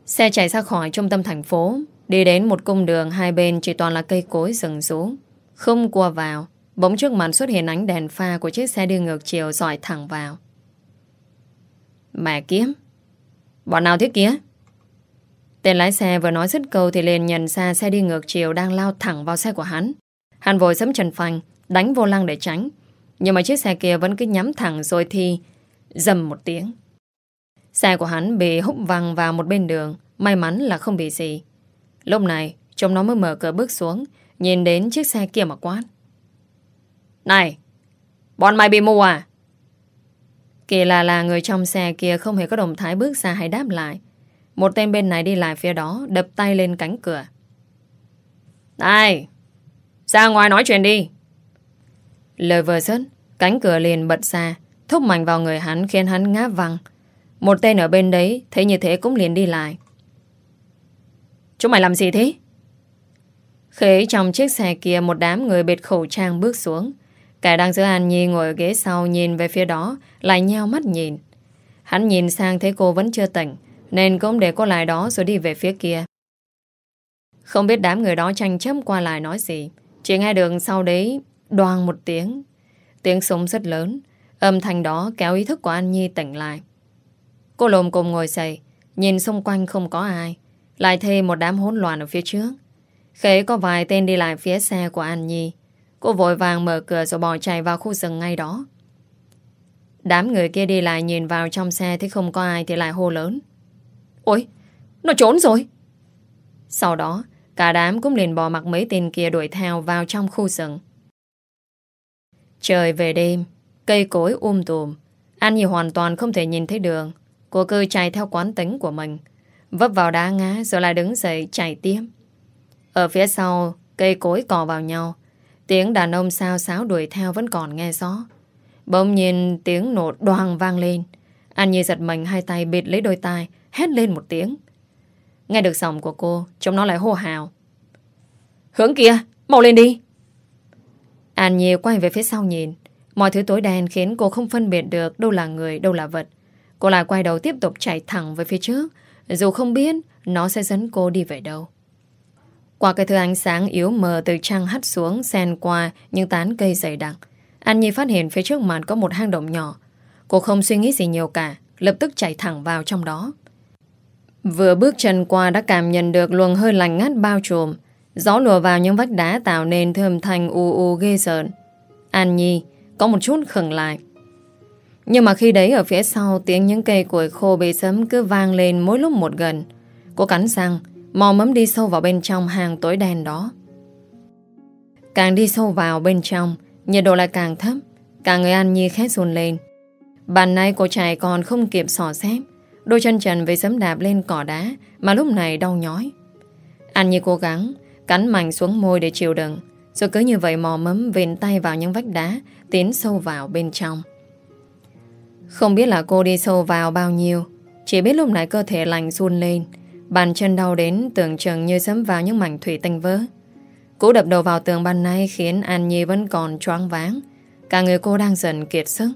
Speaker 2: Xe chạy ra khỏi trung tâm thành phố, đi đến một cung đường hai bên chỉ toàn là cây cối rừng rú. Không qua vào, bỗng trước mặt xuất hiện ánh đèn pha của chiếc xe đi ngược chiều dọi thẳng vào. Mẹ kiếm Bọn nào thế kia Tên lái xe vừa nói dứt câu Thì liền nhận ra xe đi ngược chiều Đang lao thẳng vào xe của hắn Hắn vội sấm trần phanh Đánh vô lăng để tránh Nhưng mà chiếc xe kia vẫn cứ nhắm thẳng rồi thì
Speaker 1: Dầm một tiếng. Xe của hắn bị húc văng vào một bên đường, may mắn là không bị gì. Lúc này, chúng nó mới mở cửa bước xuống, nhìn đến chiếc xe kia mà quát. Này, bọn mày bị mù à? Kỳ lạ là người trong xe kia không hề có động thái bước ra hay đáp lại. Một tên bên này đi lại phía đó, đập tay lên cánh cửa. Này, ra ngoài nói chuyện đi. Lời vừa dứt, cánh cửa liền bật ra, thúc mạnh vào người hắn khiến hắn ngáp văng. Một tên ở bên đấy thấy như thế cũng liền đi lại. Chúng mày làm gì thế? Khi trong chiếc xe kia một đám người bịt khẩu trang bước xuống. Cả đang giữa An Nhi ngồi ở ghế sau nhìn về phía đó, lại nheo mắt nhìn. Hắn nhìn sang thấy cô vẫn chưa tỉnh, nên cũng để cô lại đó rồi đi về phía kia. Không biết đám người đó tranh chấp qua lại nói gì. Chỉ nghe được sau đấy đoàn một tiếng. Tiếng súng rất lớn. Âm thanh đó kéo ý thức của An Nhi tỉnh lại. Cô lồm cồm ngồi dậy, nhìn xung quanh không có ai. Lại thêm một đám hỗn loạn ở phía trước. Khế có vài tên đi lại phía xe của An Nhi. Cô vội vàng mở cửa rồi bỏ chạy vào khu rừng ngay đó. Đám người kia đi lại nhìn vào trong xe thấy không có ai thì lại hô lớn. Ôi, nó trốn rồi. Sau đó, cả đám cũng liền bỏ mặc mấy tên kia đuổi theo vào trong khu rừng. Trời về đêm, cây cối um tùm. An Nhi hoàn toàn không thể nhìn thấy đường. Cô cứ chạy theo quán tính của mình. Vấp vào đá ngã rồi lại đứng dậy chạy tiếp. Ở phía sau, cây cối cò vào nhau. Tiếng đàn ông sao sáo đuổi theo vẫn còn nghe rõ. Bỗng nhìn tiếng nổ đoàng vang lên. An Nhi giật mình hai tay bịt lấy đôi tai, hét lên một tiếng. Nghe được giọng của cô, chúng nó lại hô hào. Hướng kia, mau lên đi. An Nhi quay về phía sau nhìn. Mọi thứ tối đen khiến cô không phân biệt được đâu là người, đâu là vật. Cô lại quay đầu tiếp tục chạy thẳng về phía trước, dù không biết nó sẽ dẫn cô đi về đâu. Qua cái thứ ánh sáng yếu mờ từ trăng hắt xuống xen qua những tán cây dày đặc. An Nhi phát hiện phía trước mặt có một hang động nhỏ. Cô không suy nghĩ gì nhiều cả, lập tức chạy thẳng vào trong đó. Vừa bước chân qua đã cảm nhận được luồng hơi lành ngắt bao trùm. Gió lùa vào những vách đá tạo nên thơm thanh u u ghê sợn. An Nhi có một chút khẩn lại. Nhưng mà khi đấy ở phía sau tiếng những cây củi khô bị sấm cứ vang lên mỗi lúc một gần. Cô cắn răng, mò mẫm đi sâu vào bên trong hàng tối đen đó. Càng đi sâu vào bên trong, nhiệt độ lại càng thấp, cả người An Nhi khét run lên. Bàn nay cô chạy còn không kịp sò xếp, đôi chân trần với sấm đạp lên cỏ đá mà lúc này đau nhói. An Nhi cố gắng, cắn mạnh xuống môi để chịu đựng, rồi cứ như vậy mò mẫm vền tay vào những vách đá, tiến sâu vào bên trong. Không biết là cô đi sâu vào bao nhiêu, chỉ biết lúc này cơ thể lành run lên, bàn chân đau đến tưởng chừng như sấm vào những mảnh thủy tinh vỡ. Cú đập đầu vào tường ban nay khiến An Nhi vẫn còn choáng váng. Cả người cô đang dần kiệt sức.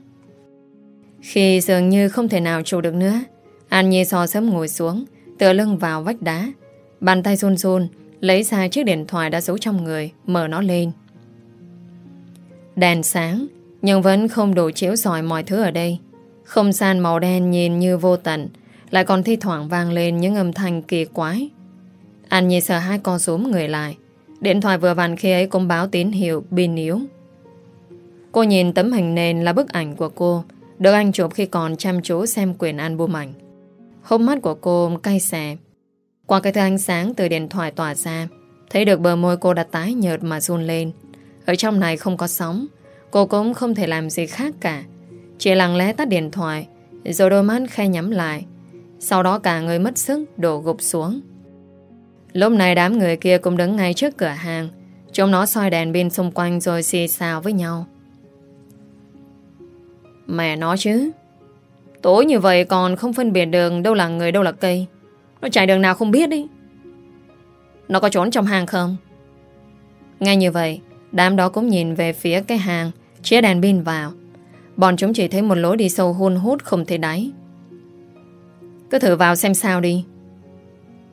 Speaker 1: Khi dường như không thể nào trụ được nữa, An Nhi so sớm ngồi xuống, tựa lưng vào vách đá. Bàn tay run run, lấy ra chiếc điện thoại đã giấu trong người, mở nó lên. Đèn sáng, nhưng vẫn không đủ chiếu soi mọi thứ ở đây. Không gian màu đen nhìn như vô tận, lại còn thi thoảng vang lên những âm thanh kỳ quái. anh Nhi sợ hai con rúm người lại. Điện thoại vừa vặn khi ấy cũng báo tín hiệu pin yếu. Cô nhìn tấm hình nền là bức ảnh của cô, được anh chụp khi còn chăm chú xem quyển album ảnh. Hốc mắt của cô cay xè. Qua cái thứ ánh sáng từ điện thoại tỏa ra, thấy được bờ môi cô đã tái nhợt mà run lên. Ở trong này không có sóng, cô cũng không thể làm gì khác cả. Chỉ lặng lẽ tắt điện thoại, rồi đôi mắt khe nhắm lại. Sau đó cả người mất sức đổ gục xuống. Lúc này đám người kia cũng đứng ngay trước cửa hàng Chúng nó soi đèn pin xung quanh rồi xì xào với nhau Mẹ nó chứ Tối như vậy còn không phân biệt đường đâu là người đâu là cây nó chạy đường nào không biết đi Nó có trốn trong hàng không? Ngay như vậy, Đám đó cũng nhìn về phía cái hàng Chia đèn pin vào. Bọn chúng chỉ thấy một lối đi sâu hôn hút không thể đáy. Cứ thử vào xem sao đi.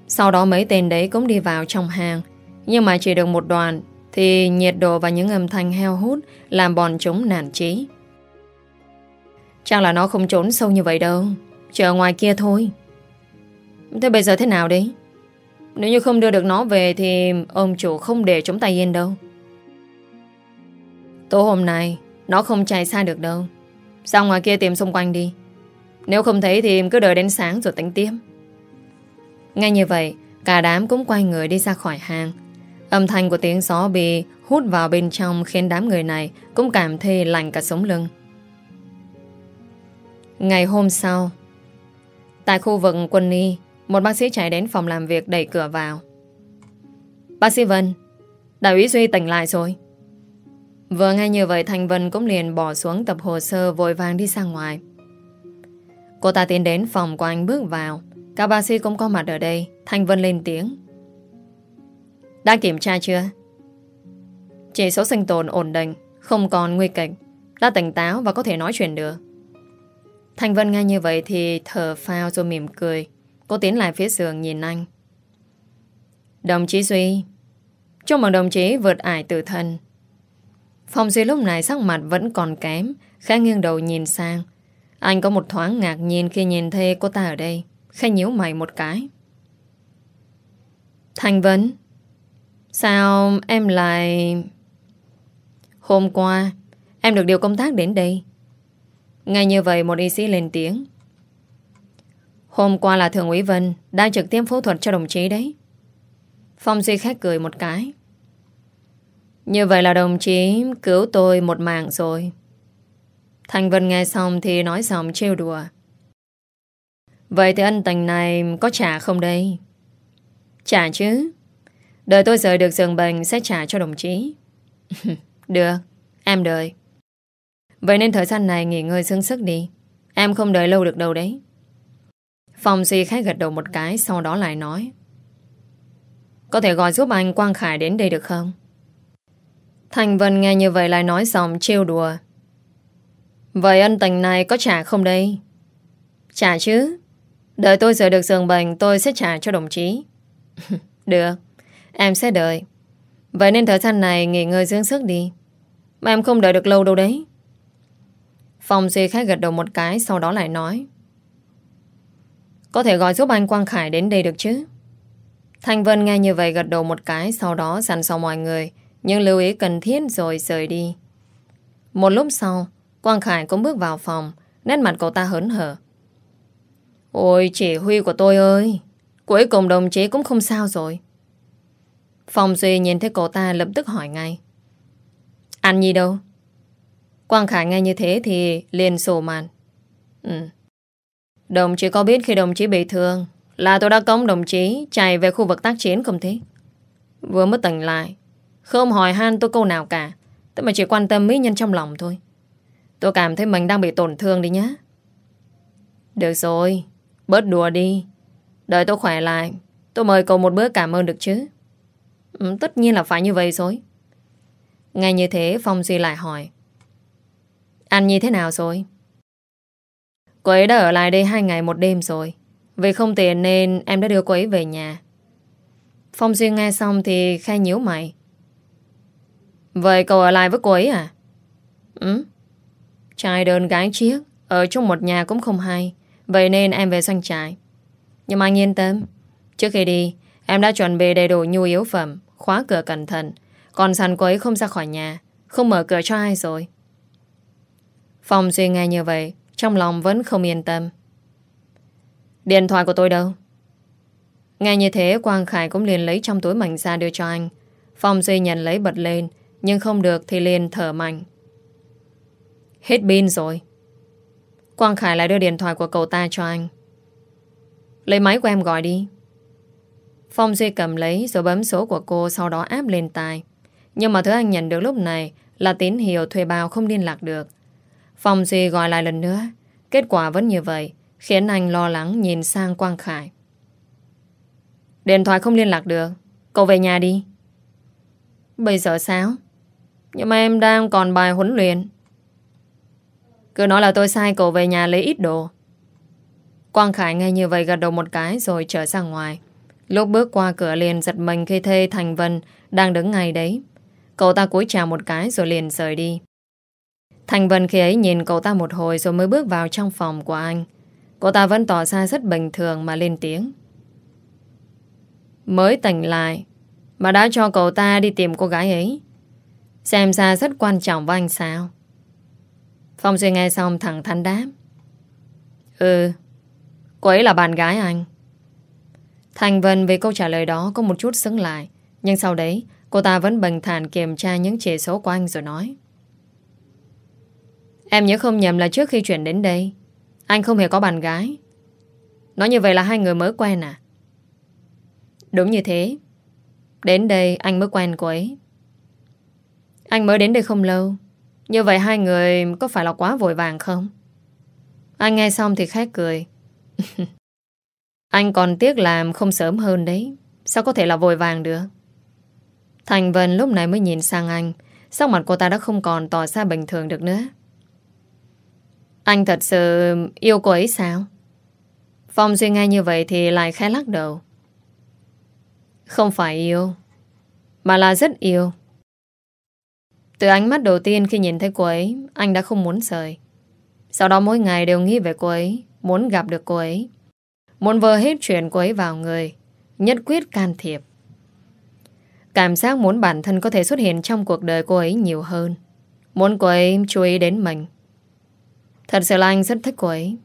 Speaker 1: Sau đó mấy tên đấy cũng đi vào trong hàng Nhưng mà chỉ được một đoàn Thì nhiệt độ và những âm thanh heo hút Làm bọn chúng nản trí Chắc là nó không trốn sâu như vậy đâu. Chờ ngoài kia thôi. Thế bây giờ thế nào đấy Nếu như không đưa được nó về Thì ông chủ không để chúng ta yên đâu. Tối hôm nay Nó không chạy xa được đâu. Ra ngoài kia tìm xung quanh đi. Nếu không thấy thì cứ đợi đến sáng rồi tính tiếp. Ngay như vậy Cả đám cũng quay người đi ra khỏi hàng. Âm thanh của tiếng gió bị hút vào bên trong khiến đám người này cũng cảm thấy lạnh cả sống lưng. Ngày hôm sau, tại khu vực quân y, một bác sĩ chạy đến phòng làm việc đẩy cửa vào. Bác sĩ Vân, đại úy Duy tỉnh lại rồi. Vừa nghe như vậy Thành Vân cũng liền bỏ xuống tập hồ sơ vội vàng đi ra ngoài. Cô ta tiến đến phòng của anh bước vào. Các bác sĩ cũng có mặt ở đây. Thanh Vân lên tiếng. Đã kiểm tra chưa? Chỉ số sinh tồn ổn định, không còn nguy kịch, đã tỉnh táo và có thể nói chuyện được. Thanh Vân nghe như vậy thì thở phao rồi mỉm cười. Cô tiến lại phía giường nhìn anh. Đồng chí Duy, chúc mừng đồng chí vượt ải tử thân. Phong Duy lúc này sắc mặt vẫn còn kém, khá nghiêng đầu nhìn sang. Anh có một thoáng ngạc nhiên khi nhìn thấy cô ta ở đây, khá nhíu mày một cái. Thanh vấn sao em lại... Hôm qua, em được điều công tác đến đây. Ngay như vậy một y sĩ lên tiếng. Hôm qua là Thượng úy Vân đang trực tiếp phẫu thuật cho đồng chí đấy. Phong Duy khách cười một cái. Như vậy là đồng chí cứu tôi một mạng rồi. Thành Vân nghe xong thì nói xong trêu đùa. Vậy thì ân tình này có trả không đây? Trả chứ. Đợi tôi rời được giường bệnh sẽ trả cho đồng chí. <laughs> Được, em đợi. Vậy nên thời gian này nghỉ ngơi dưỡng sức đi. Em không đợi lâu được đâu đấy. Phòng gì khách gật đầu một cái, Sau đó lại nói. Có thể gọi giúp anh Quang Khải đến đây được không? Thành Vân nghe như vậy lại nói xong trêu đùa. Vậy ân tình này có trả không đây? Trả chứ. Đợi tôi rời được giường bệnh, Tôi sẽ trả cho đồng chí. <laughs> Được, Em sẽ đợi. Vậy nên thời gian này nghỉ ngơi dưỡng sức đi. Mà em không đợi được lâu đâu đấy. Phòng Duy khách gật đầu một cái, Sau đó lại nói. Có thể gọi giúp anh Quang Khải đến đây được chứ? Thanh Vân nghe như vậy gật đầu một cái, Sau đó dặn sau mọi người Nhưng lưu ý cần thiết rồi rời đi. Một lúc sau, Quang Khải cũng bước vào phòng, Nét mặt cậu ta hớn hở. Ôi chỉ huy của tôi ơi, Cuối cùng đồng chí cũng không sao rồi. Phòng Duy nhìn thấy cậu ta lập tức hỏi ngay. Anh Nhi đâu? Quang Khải nghe như thế thì liền sổ màn. Ừ Đồng chí có biết khi đồng chí bị thương Là tôi đã cống đồng chí Chạy về khu vực tác chiến không thế? Vừa mới tỉnh lại Không hỏi han tôi câu nào cả Tôi mà chỉ quan tâm mỹ nhân trong lòng thôi. Tôi cảm thấy mình đang bị tổn thương đi nhá. Được rồi Bớt đùa đi. Đợi tôi khỏe lại Tôi mời cậu một bữa cảm ơn được chứ? Ừ, Tất nhiên là phải như vậy rồi. Ngay như thế Phong Duy lại hỏi. Anh như thế nào rồi? Cô ấy đã ở lại đây hai ngày một đêm rồi. Vì không tiền nên em đã đưa cô ấy về nhà. Phong Duyên nghe xong thì khai nhíu mày. Vậy cậu ở lại với cô ấy à? Ừ. Trai đơn gái chiếc, Ở chung một nhà cũng không hay. Vậy nên em về doanh trại. Nhưng mà anh yên tâm. Trước khi đi, Em đã chuẩn bị đầy đủ nhu yếu phẩm, Khóa cửa cẩn thận. Còn sẵn cô ấy không ra khỏi nhà, Không mở cửa cho ai rồi. Phong Duyên nghe như vậy trong lòng vẫn không yên tâm. Điện thoại của tôi đâu? Nghe như thế, Quang Khải cũng liền lấy trong túi mảnh ra đưa cho anh. Phong Duy nhận lấy bật lên, Nhưng không được thì liền thở mạnh. Hết pin rồi. Quang Khải lại đưa điện thoại của cậu ta cho anh. Lấy máy của em gọi đi. Phong Duy cầm lấy rồi bấm số của cô Sau đó áp lên tai. Nhưng mà thứ anh nhận được lúc này Là tín hiệu thuê bao không liên lạc được. Phong Duy gọi lại lần nữa. Kết quả vẫn như vậy, Khiến anh lo lắng nhìn sang Quang Khải. Điện thoại không liên lạc được. Cậu về nhà đi. Bây giờ sao? Nhưng mà em đang còn bài huấn luyện. Cứ nói là tôi sai cậu về nhà lấy ít đồ. Quang Khải nghe như vậy gật đầu một cái Rồi trở ra ngoài. Lúc bước qua cửa liền giật mình khi thê Thành Vân Đang đứng ngay đấy. Cậu ta cúi chào một cái rồi liền rời đi. Thành Vân khi ấy nhìn cậu ta một hồi Rồi mới bước vào trong phòng của anh Cậu ta vẫn tỏ ra rất bình thường mà lên tiếng Mới tỉnh lại Mà đã cho cậu ta đi tìm cô gái ấy Xem ra rất quan trọng với anh sao Phong Duy nghe xong thẳng thắn đáp Ừ, cô ấy là bạn gái anh. Thành Vân về câu trả lời đó có một chút sững lại. Nhưng sau đấy, cô ta vẫn bình thản kiểm tra những chỉ số của anh rồi nói. Em nhớ không nhầm là trước khi chuyển đến đây, anh không hề có bạn gái. Nói như vậy là hai người mới quen à? Đúng như thế. Đến đây anh mới quen cô ấy. Anh mới đến đây không lâu. Như vậy hai người có phải là quá vội vàng không? Anh nghe xong thì khét cười. <laughs> anh còn tiếc làm không sớm hơn đấy. Sao có thể là vội vàng được? Thành Vân lúc này mới nhìn sang anh. Sắc mặt cô ta đã không còn tỏ ra bình thường được nữa. Anh thật sự yêu cô ấy sao? Phong Duy nghe như vậy thì lại khẽ lắc đầu. Không phải yêu, mà là rất yêu. Từ ánh mắt đầu tiên khi nhìn thấy cô ấy, anh đã không muốn rời. Sau đó mỗi ngày đều nghĩ về cô ấy, muốn gặp được cô ấy. Muốn vơ hết chuyện cô ấy vào người, nhất quyết can thiệp. Cảm giác muốn bản thân có thể xuất hiện trong cuộc đời cô ấy nhiều hơn. Muốn cô ấy chú ý đến mình. Thật sự là anh rất thích cô ấy.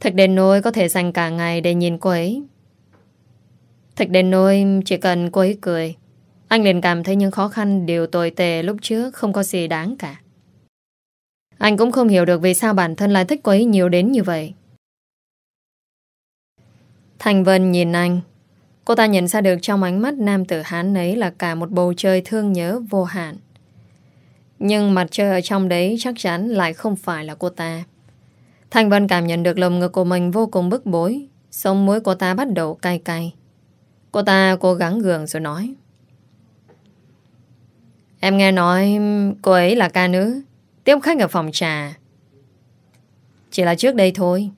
Speaker 1: Thật đến nỗi có thể dành cả ngày để nhìn cô ấy. Thật đến nỗi chỉ cần cô ấy cười, anh liền cảm thấy những khó khăn điều tồi tệ lúc trước không có gì đáng cả. Anh cũng không hiểu được vì sao bản thân lại thích cô ấy nhiều đến như vậy. Thành Vân nhìn anh. Cô ta nhận ra được trong ánh mắt nam tử hán ấy là cả một bầu trời thương nhớ vô hạn. Nhưng mặt trời ở trong đấy chắc chắn lại không phải là cô ta. Thanh Vân cảm nhận được lồng ngực của mình vô cùng bức bối. Sống mũi cô ta bắt đầu cay cay. Cô ta cố gắng gượng rồi nói. Em nghe nói cô ấy là ca nữ. Tiếp khách ở phòng trà. Chỉ là trước đây thôi.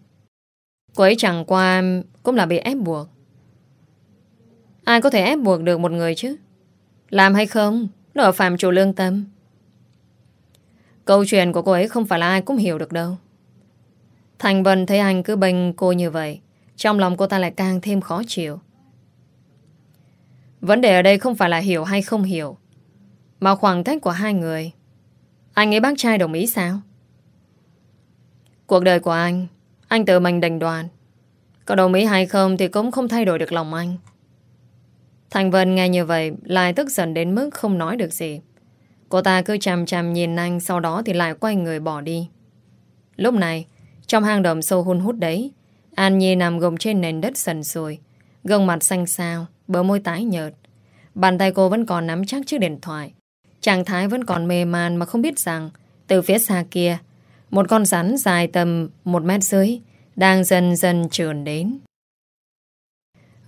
Speaker 1: Cô ấy chẳng qua cũng là bị ép buộc. Ai có thể ép buộc được một người chứ? Làm hay không? Nó ở phạm chủ lương tâm. Câu chuyện của cô ấy không phải là ai cũng hiểu được đâu. Thành Vân thấy anh cứ bênh cô như vậy, Trong lòng cô ta lại càng thêm khó chịu. Vấn đề ở đây không phải là hiểu hay không hiểu, Mà khoảng cách của hai người. Anh ấy bác trai đồng ý sao? Cuộc đời của anh Anh tự mình đành đoàn Có đồng ý hay không thì cũng không thay đổi được lòng anh. Thành Vân nghe như vậy, Lại tức giận đến mức không nói được gì. Cô ta cứ chằm chằm nhìn anh, Sau đó thì lại quay người bỏ đi. Lúc này, trong hang động sâu hun hút đấy, An Nhi nằm gồng trên nền đất sần sùi, Gương mặt xanh xao, Bờ môi tái nhợt. Bàn tay cô vẫn còn nắm chắc chiếc điện thoại. Trạng thái vẫn còn mê man mà không biết rằng, Từ phía xa kia, Một con rắn dài tầm một mét dưới Đang dần dần trườn đến.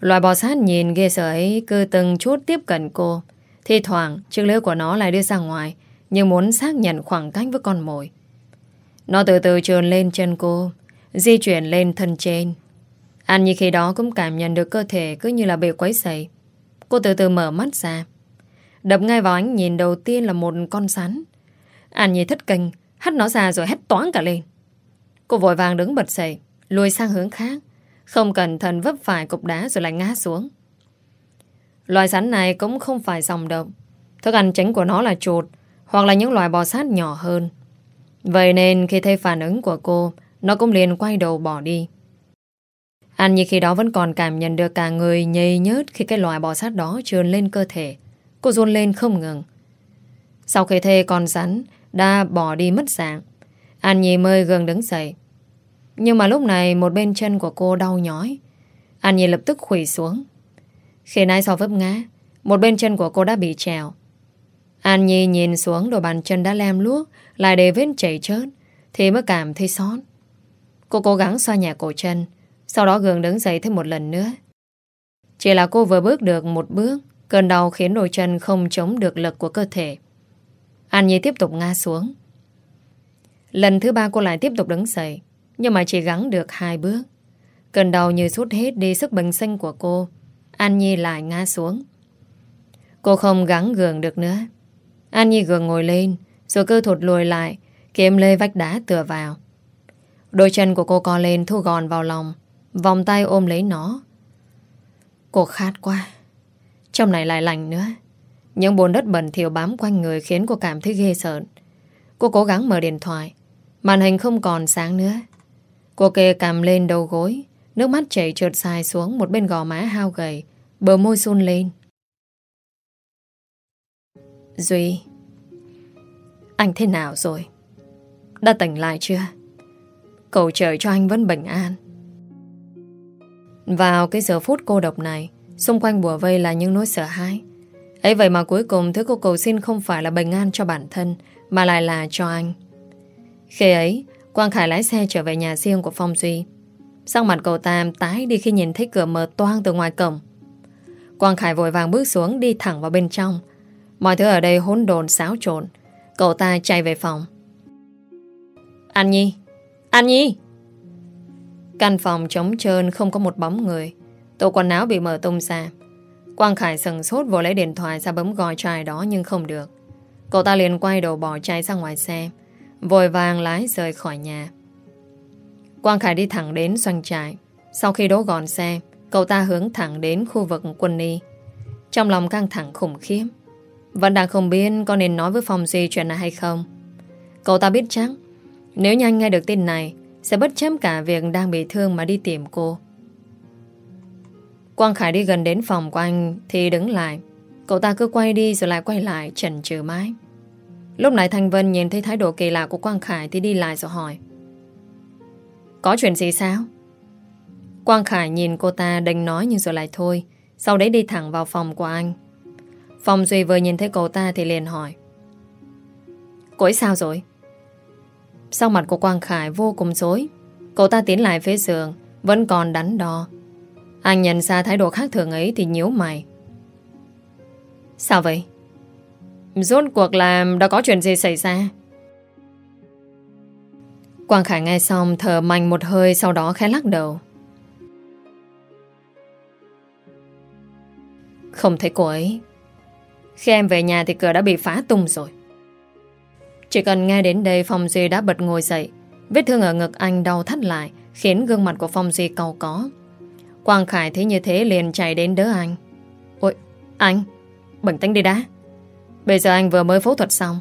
Speaker 1: Loài bò sát nhìn ghê sợ ấy Cứ từng chút tiếp cận cô thì thoảng, chiếc lưỡi của nó lại đưa ra ngoài Như muốn xác nhận khoảng cách với con mồi. Nó từ từ trườn lên chân cô, Di chuyển lên thân trên. Anh như khi đó cũng cảm nhận được cơ thể Cứ như là bị quấy sầy Cô từ từ mở mắt ra. Đập ngay vào ánh nhìn đầu tiên là một con sắn anh như thất kinh Hắt nó ra rồi hét toán cả lên. Cô vội vàng đứng bật dậy, Lùi sang hướng khác. Không cẩn thận vấp phải cục đá rồi lại ngã xuống. Loài rắn này cũng không phải dòng động. Thức ăn chính của nó là chuột, Hoặc là những loài bò sát nhỏ hơn. Vậy nên khi thấy phản ứng của cô, Nó cũng liền quay đầu bỏ đi. Anh như khi đó vẫn còn cảm nhận được cả người nhây nhớt Khi cái loài bò sát đó trườn lên cơ thể. Cô run lên không ngừng. Sau khi thê con rắn Đã bỏ đi mất dạng, An Nhi mơi gần đứng dậy. Nhưng mà lúc này một bên chân của cô đau nhói. An Nhi lập tức khủy xuống. Khi nãy sau vấp ngã, Một bên chân của cô đã bị trèo. An Nhi nhìn xuống đôi bàn chân đã lem luốc, lại để vết chảy chớn Thì mới cảm thấy xót. Cô cố gắng xoa nhẹ cổ chân, Sau đó gường đứng dậy thêm một lần nữa. Chỉ là cô vừa bước được một bước, Cơn đau khiến đôi chân không chống được lực của cơ thể. An Nhi tiếp tục ngã xuống. Lần thứ ba cô lại tiếp tục đứng dậy, Nhưng mà chỉ gắng được hai bước. Cơn đau như rút hết đi sức bình sinh của cô An Nhi lại ngã xuống. Cô không gắng gường được nữa. An Nhi gường ngồi lên, rồi cơ thụt lùi lại, Kiếm lê vách đá tựa vào. Đôi chân của cô co lên thu gòn vào lòng, Vòng tay ôm lấy nó. Cô khát quá. Trong này lại lạnh nữa. Những bồn đất bẩn thiểu bám quanh người Khiến cô cảm thấy ghê sợ Cô cố gắng mở điện thoại. Màn hình không còn sáng nữa. Cô kê cầm lên đầu gối Nước mắt chảy trượt dài xuống Một bên gò má hao gầy. Bờ môi run lên. Duy, Anh thế nào rồi? Đã tỉnh lại chưa? Cầu trời cho anh vẫn bình an. Vào cái giờ phút cô độc này, Xung quanh bùa vây là những nỗi sợ hãi. Ấy vậy mà cuối cùng Thứ cô cầu xin không phải là bình an cho bản thân, Mà lại là cho anh. Khi ấy, Quang Khải lái xe trở về nhà riêng của Phong Duy. Sắc mặt cậu ta tái đi khi nhìn thấy cửa mở toang từ ngoài cổng. Quang Khải vội vàng bước xuống đi thẳng vào bên trong. Mọi thứ ở đây hỗn độn xáo trộn. Cậu ta chạy về phòng. An Nhi! An Nhi! Căn phòng trống trơn, không có một bóng người. Tổ quần áo bị mở tung ra. Quang Khải sừng sốt vội lấy điện thoại ra bấm gọi trai đó nhưng không được. Cậu ta liền quay đầu bỏ chạy ra ngoài xe, Vội vàng lái rời khỏi nhà. Quang Khải đi thẳng đến doanh trại. Sau khi đỗ gọn xe, Cậu ta hướng thẳng đến khu vực quân y. Trong lòng căng thẳng khủng khiếp. Vẫn đang không biết có nên nói với Phong Duy chuyện này hay không. Cậu ta biết chắc, Nếu nhanh nghe được tin này, Sẽ bất chấp cả việc đang bị thương mà đi tìm cô. Quang Khải đi gần đến phòng của anh Thì đứng lại. Cậu ta cứ quay đi rồi lại quay lại, chần chừ mãi. Lúc này Thanh Vân nhìn thấy thái độ kỳ lạ của Quang Khải Thì đi lại rồi hỏi. Có chuyện gì sao? Quang Khải nhìn cô ta đành nói nhưng rồi lại thôi, Sau đấy đi thẳng vào phòng của anh Phòng Duy vừa nhìn thấy cậu ta thì liền hỏi Cô ấy sao rồi? Sau mặt của Quang Khải vô cùng dối Cậu ta tiến lại phía giường, Vẫn còn đắn đo Anh nhận ra thái độ khác thường ấy thì nhíu mày Sao vậy? Rốt cuộc là đã có chuyện gì xảy ra? Quang Khải nghe xong thở mạnh một hơi sau đó khẽ lắc đầu. Không thấy cô ấy. Khi em về nhà thì cửa đã bị phá tung rồi. Chỉ cần nghe đến đây Phong Duy đã bật ngồi dậy. Vết thương ở ngực anh đau thắt lại khiến gương mặt của Phong Duy cầu có. Quang Khải thấy như thế liền chạy đến đỡ anh. Ôi, anh, bình tĩnh đi đã. Bây giờ anh vừa mới phẫu thuật xong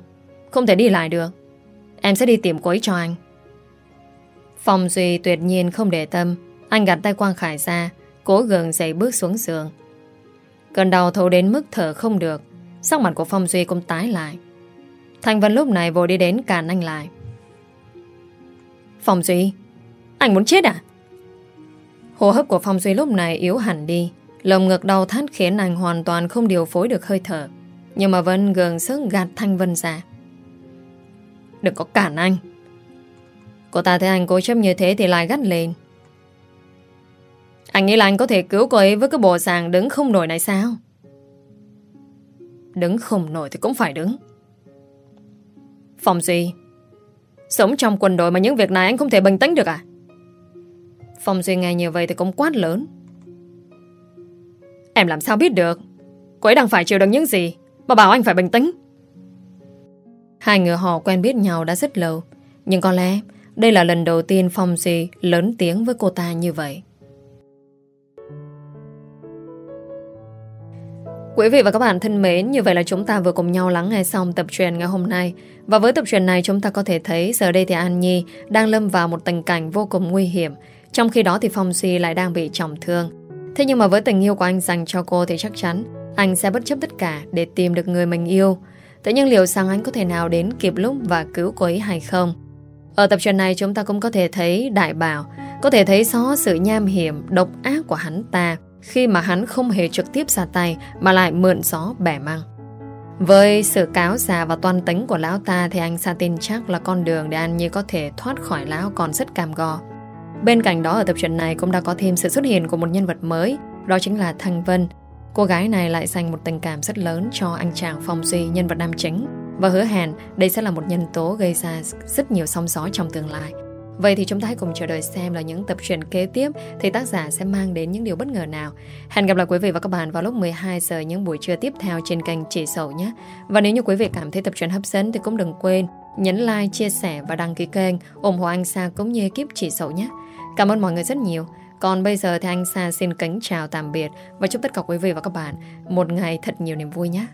Speaker 1: Không thể đi lại được Em sẽ đi tìm cô ấy cho anh Phong Duy tuyệt nhiên không để tâm. Anh gạt tay Quang Khải ra, Cố gượng dậy bước xuống giường. Cơn đau thấu đến mức thở không được, Sắc mặt của Phong Duy cũng tái lại. Thành Vân lúc này vội đi đến cản anh lại. Phong Duy, Anh muốn chết à? Hô hấp của Phong Duy lúc này yếu hẳn đi. Lồng ngực đau thắt khiến anh hoàn toàn không điều phối được hơi thở. Nhưng mà Vân gường sức gạt Thanh Vân ra. Đừng có cản anh. Cô ta thấy anh cố chấp như thế Thì lại gắt lên. Anh nghĩ là anh có thể cứu cô ấy Với cái bộ sàng đứng không nổi này sao? Đứng không nổi thì cũng phải đứng. Phòng Duy, Sống trong quân đội mà những việc này anh không thể bình tĩnh được à? Phong Duy nghe như vậy thì cũng quát lớn. Em làm sao biết được? Cô ấy đang phải chịu đựng những gì Bà bảo anh phải bình tĩnh? Hai người họ quen biết nhau đã rất lâu, Nhưng có lẽ đây là lần đầu tiên Phong Duy Lớn tiếng với cô ta như vậy Quý vị và các bạn thân mến, như vậy là chúng ta vừa cùng nhau lắng nghe xong tập truyền ngày hôm nay. Và với tập truyền này chúng ta có thể thấy giờ đây thì An Nhi đang lâm vào một tình cảnh vô cùng nguy hiểm. Trong khi đó thì Phong Duy lại đang bị trọng thương. Thế nhưng mà với tình yêu của anh dành cho cô thì chắc chắn anh sẽ bất chấp tất cả để tìm được người mình yêu. Thế nhưng liệu rằng anh có thể nào đến kịp lúc và cứu cô ấy hay không? Ở tập truyện này chúng ta cũng có thể thấy Đại Bảo có thể thấy rõ sự nham hiểm, độc ác của hắn ta khi mà hắn không hề trực tiếp ra tay mà lại mượn gió bẻ măng. Với sự cáo già và toan tính của lão ta thì anh Sa tin chắc là con đường để anh như có thể thoát khỏi lão còn rất cam go. Bên cạnh đó ở tập truyện này cũng đã có thêm sự xuất hiện của một nhân vật mới, đó chính là Thăng Vân, Cô gái này lại dành một tình cảm rất lớn cho anh chàng Phong Duy, nhân vật nam chính. Và hứa hẹn đây sẽ là một nhân tố gây ra rất nhiều sóng gió trong tương lai. Vậy thì chúng ta hãy cùng chờ đợi xem là những tập truyện kế tiếp thì tác giả sẽ mang đến những điều bất ngờ nào. Hẹn gặp lại quý vị và các bạn vào lúc 12 giờ những buổi trưa tiếp theo trên kênh Chỉ Sầu nhé. Và nếu như quý vị cảm thấy tập truyện hấp dẫn thì cũng đừng quên nhấn like, chia sẻ và đăng ký kênh ủng hộ anh Sa cũng như ekip Chỉ Sầu nhé. Cảm ơn mọi người rất nhiều. Còn bây giờ thì anh Sa xin kính chào tạm biệt và chúc tất cả quý vị và các bạn một ngày thật nhiều niềm vui nhé.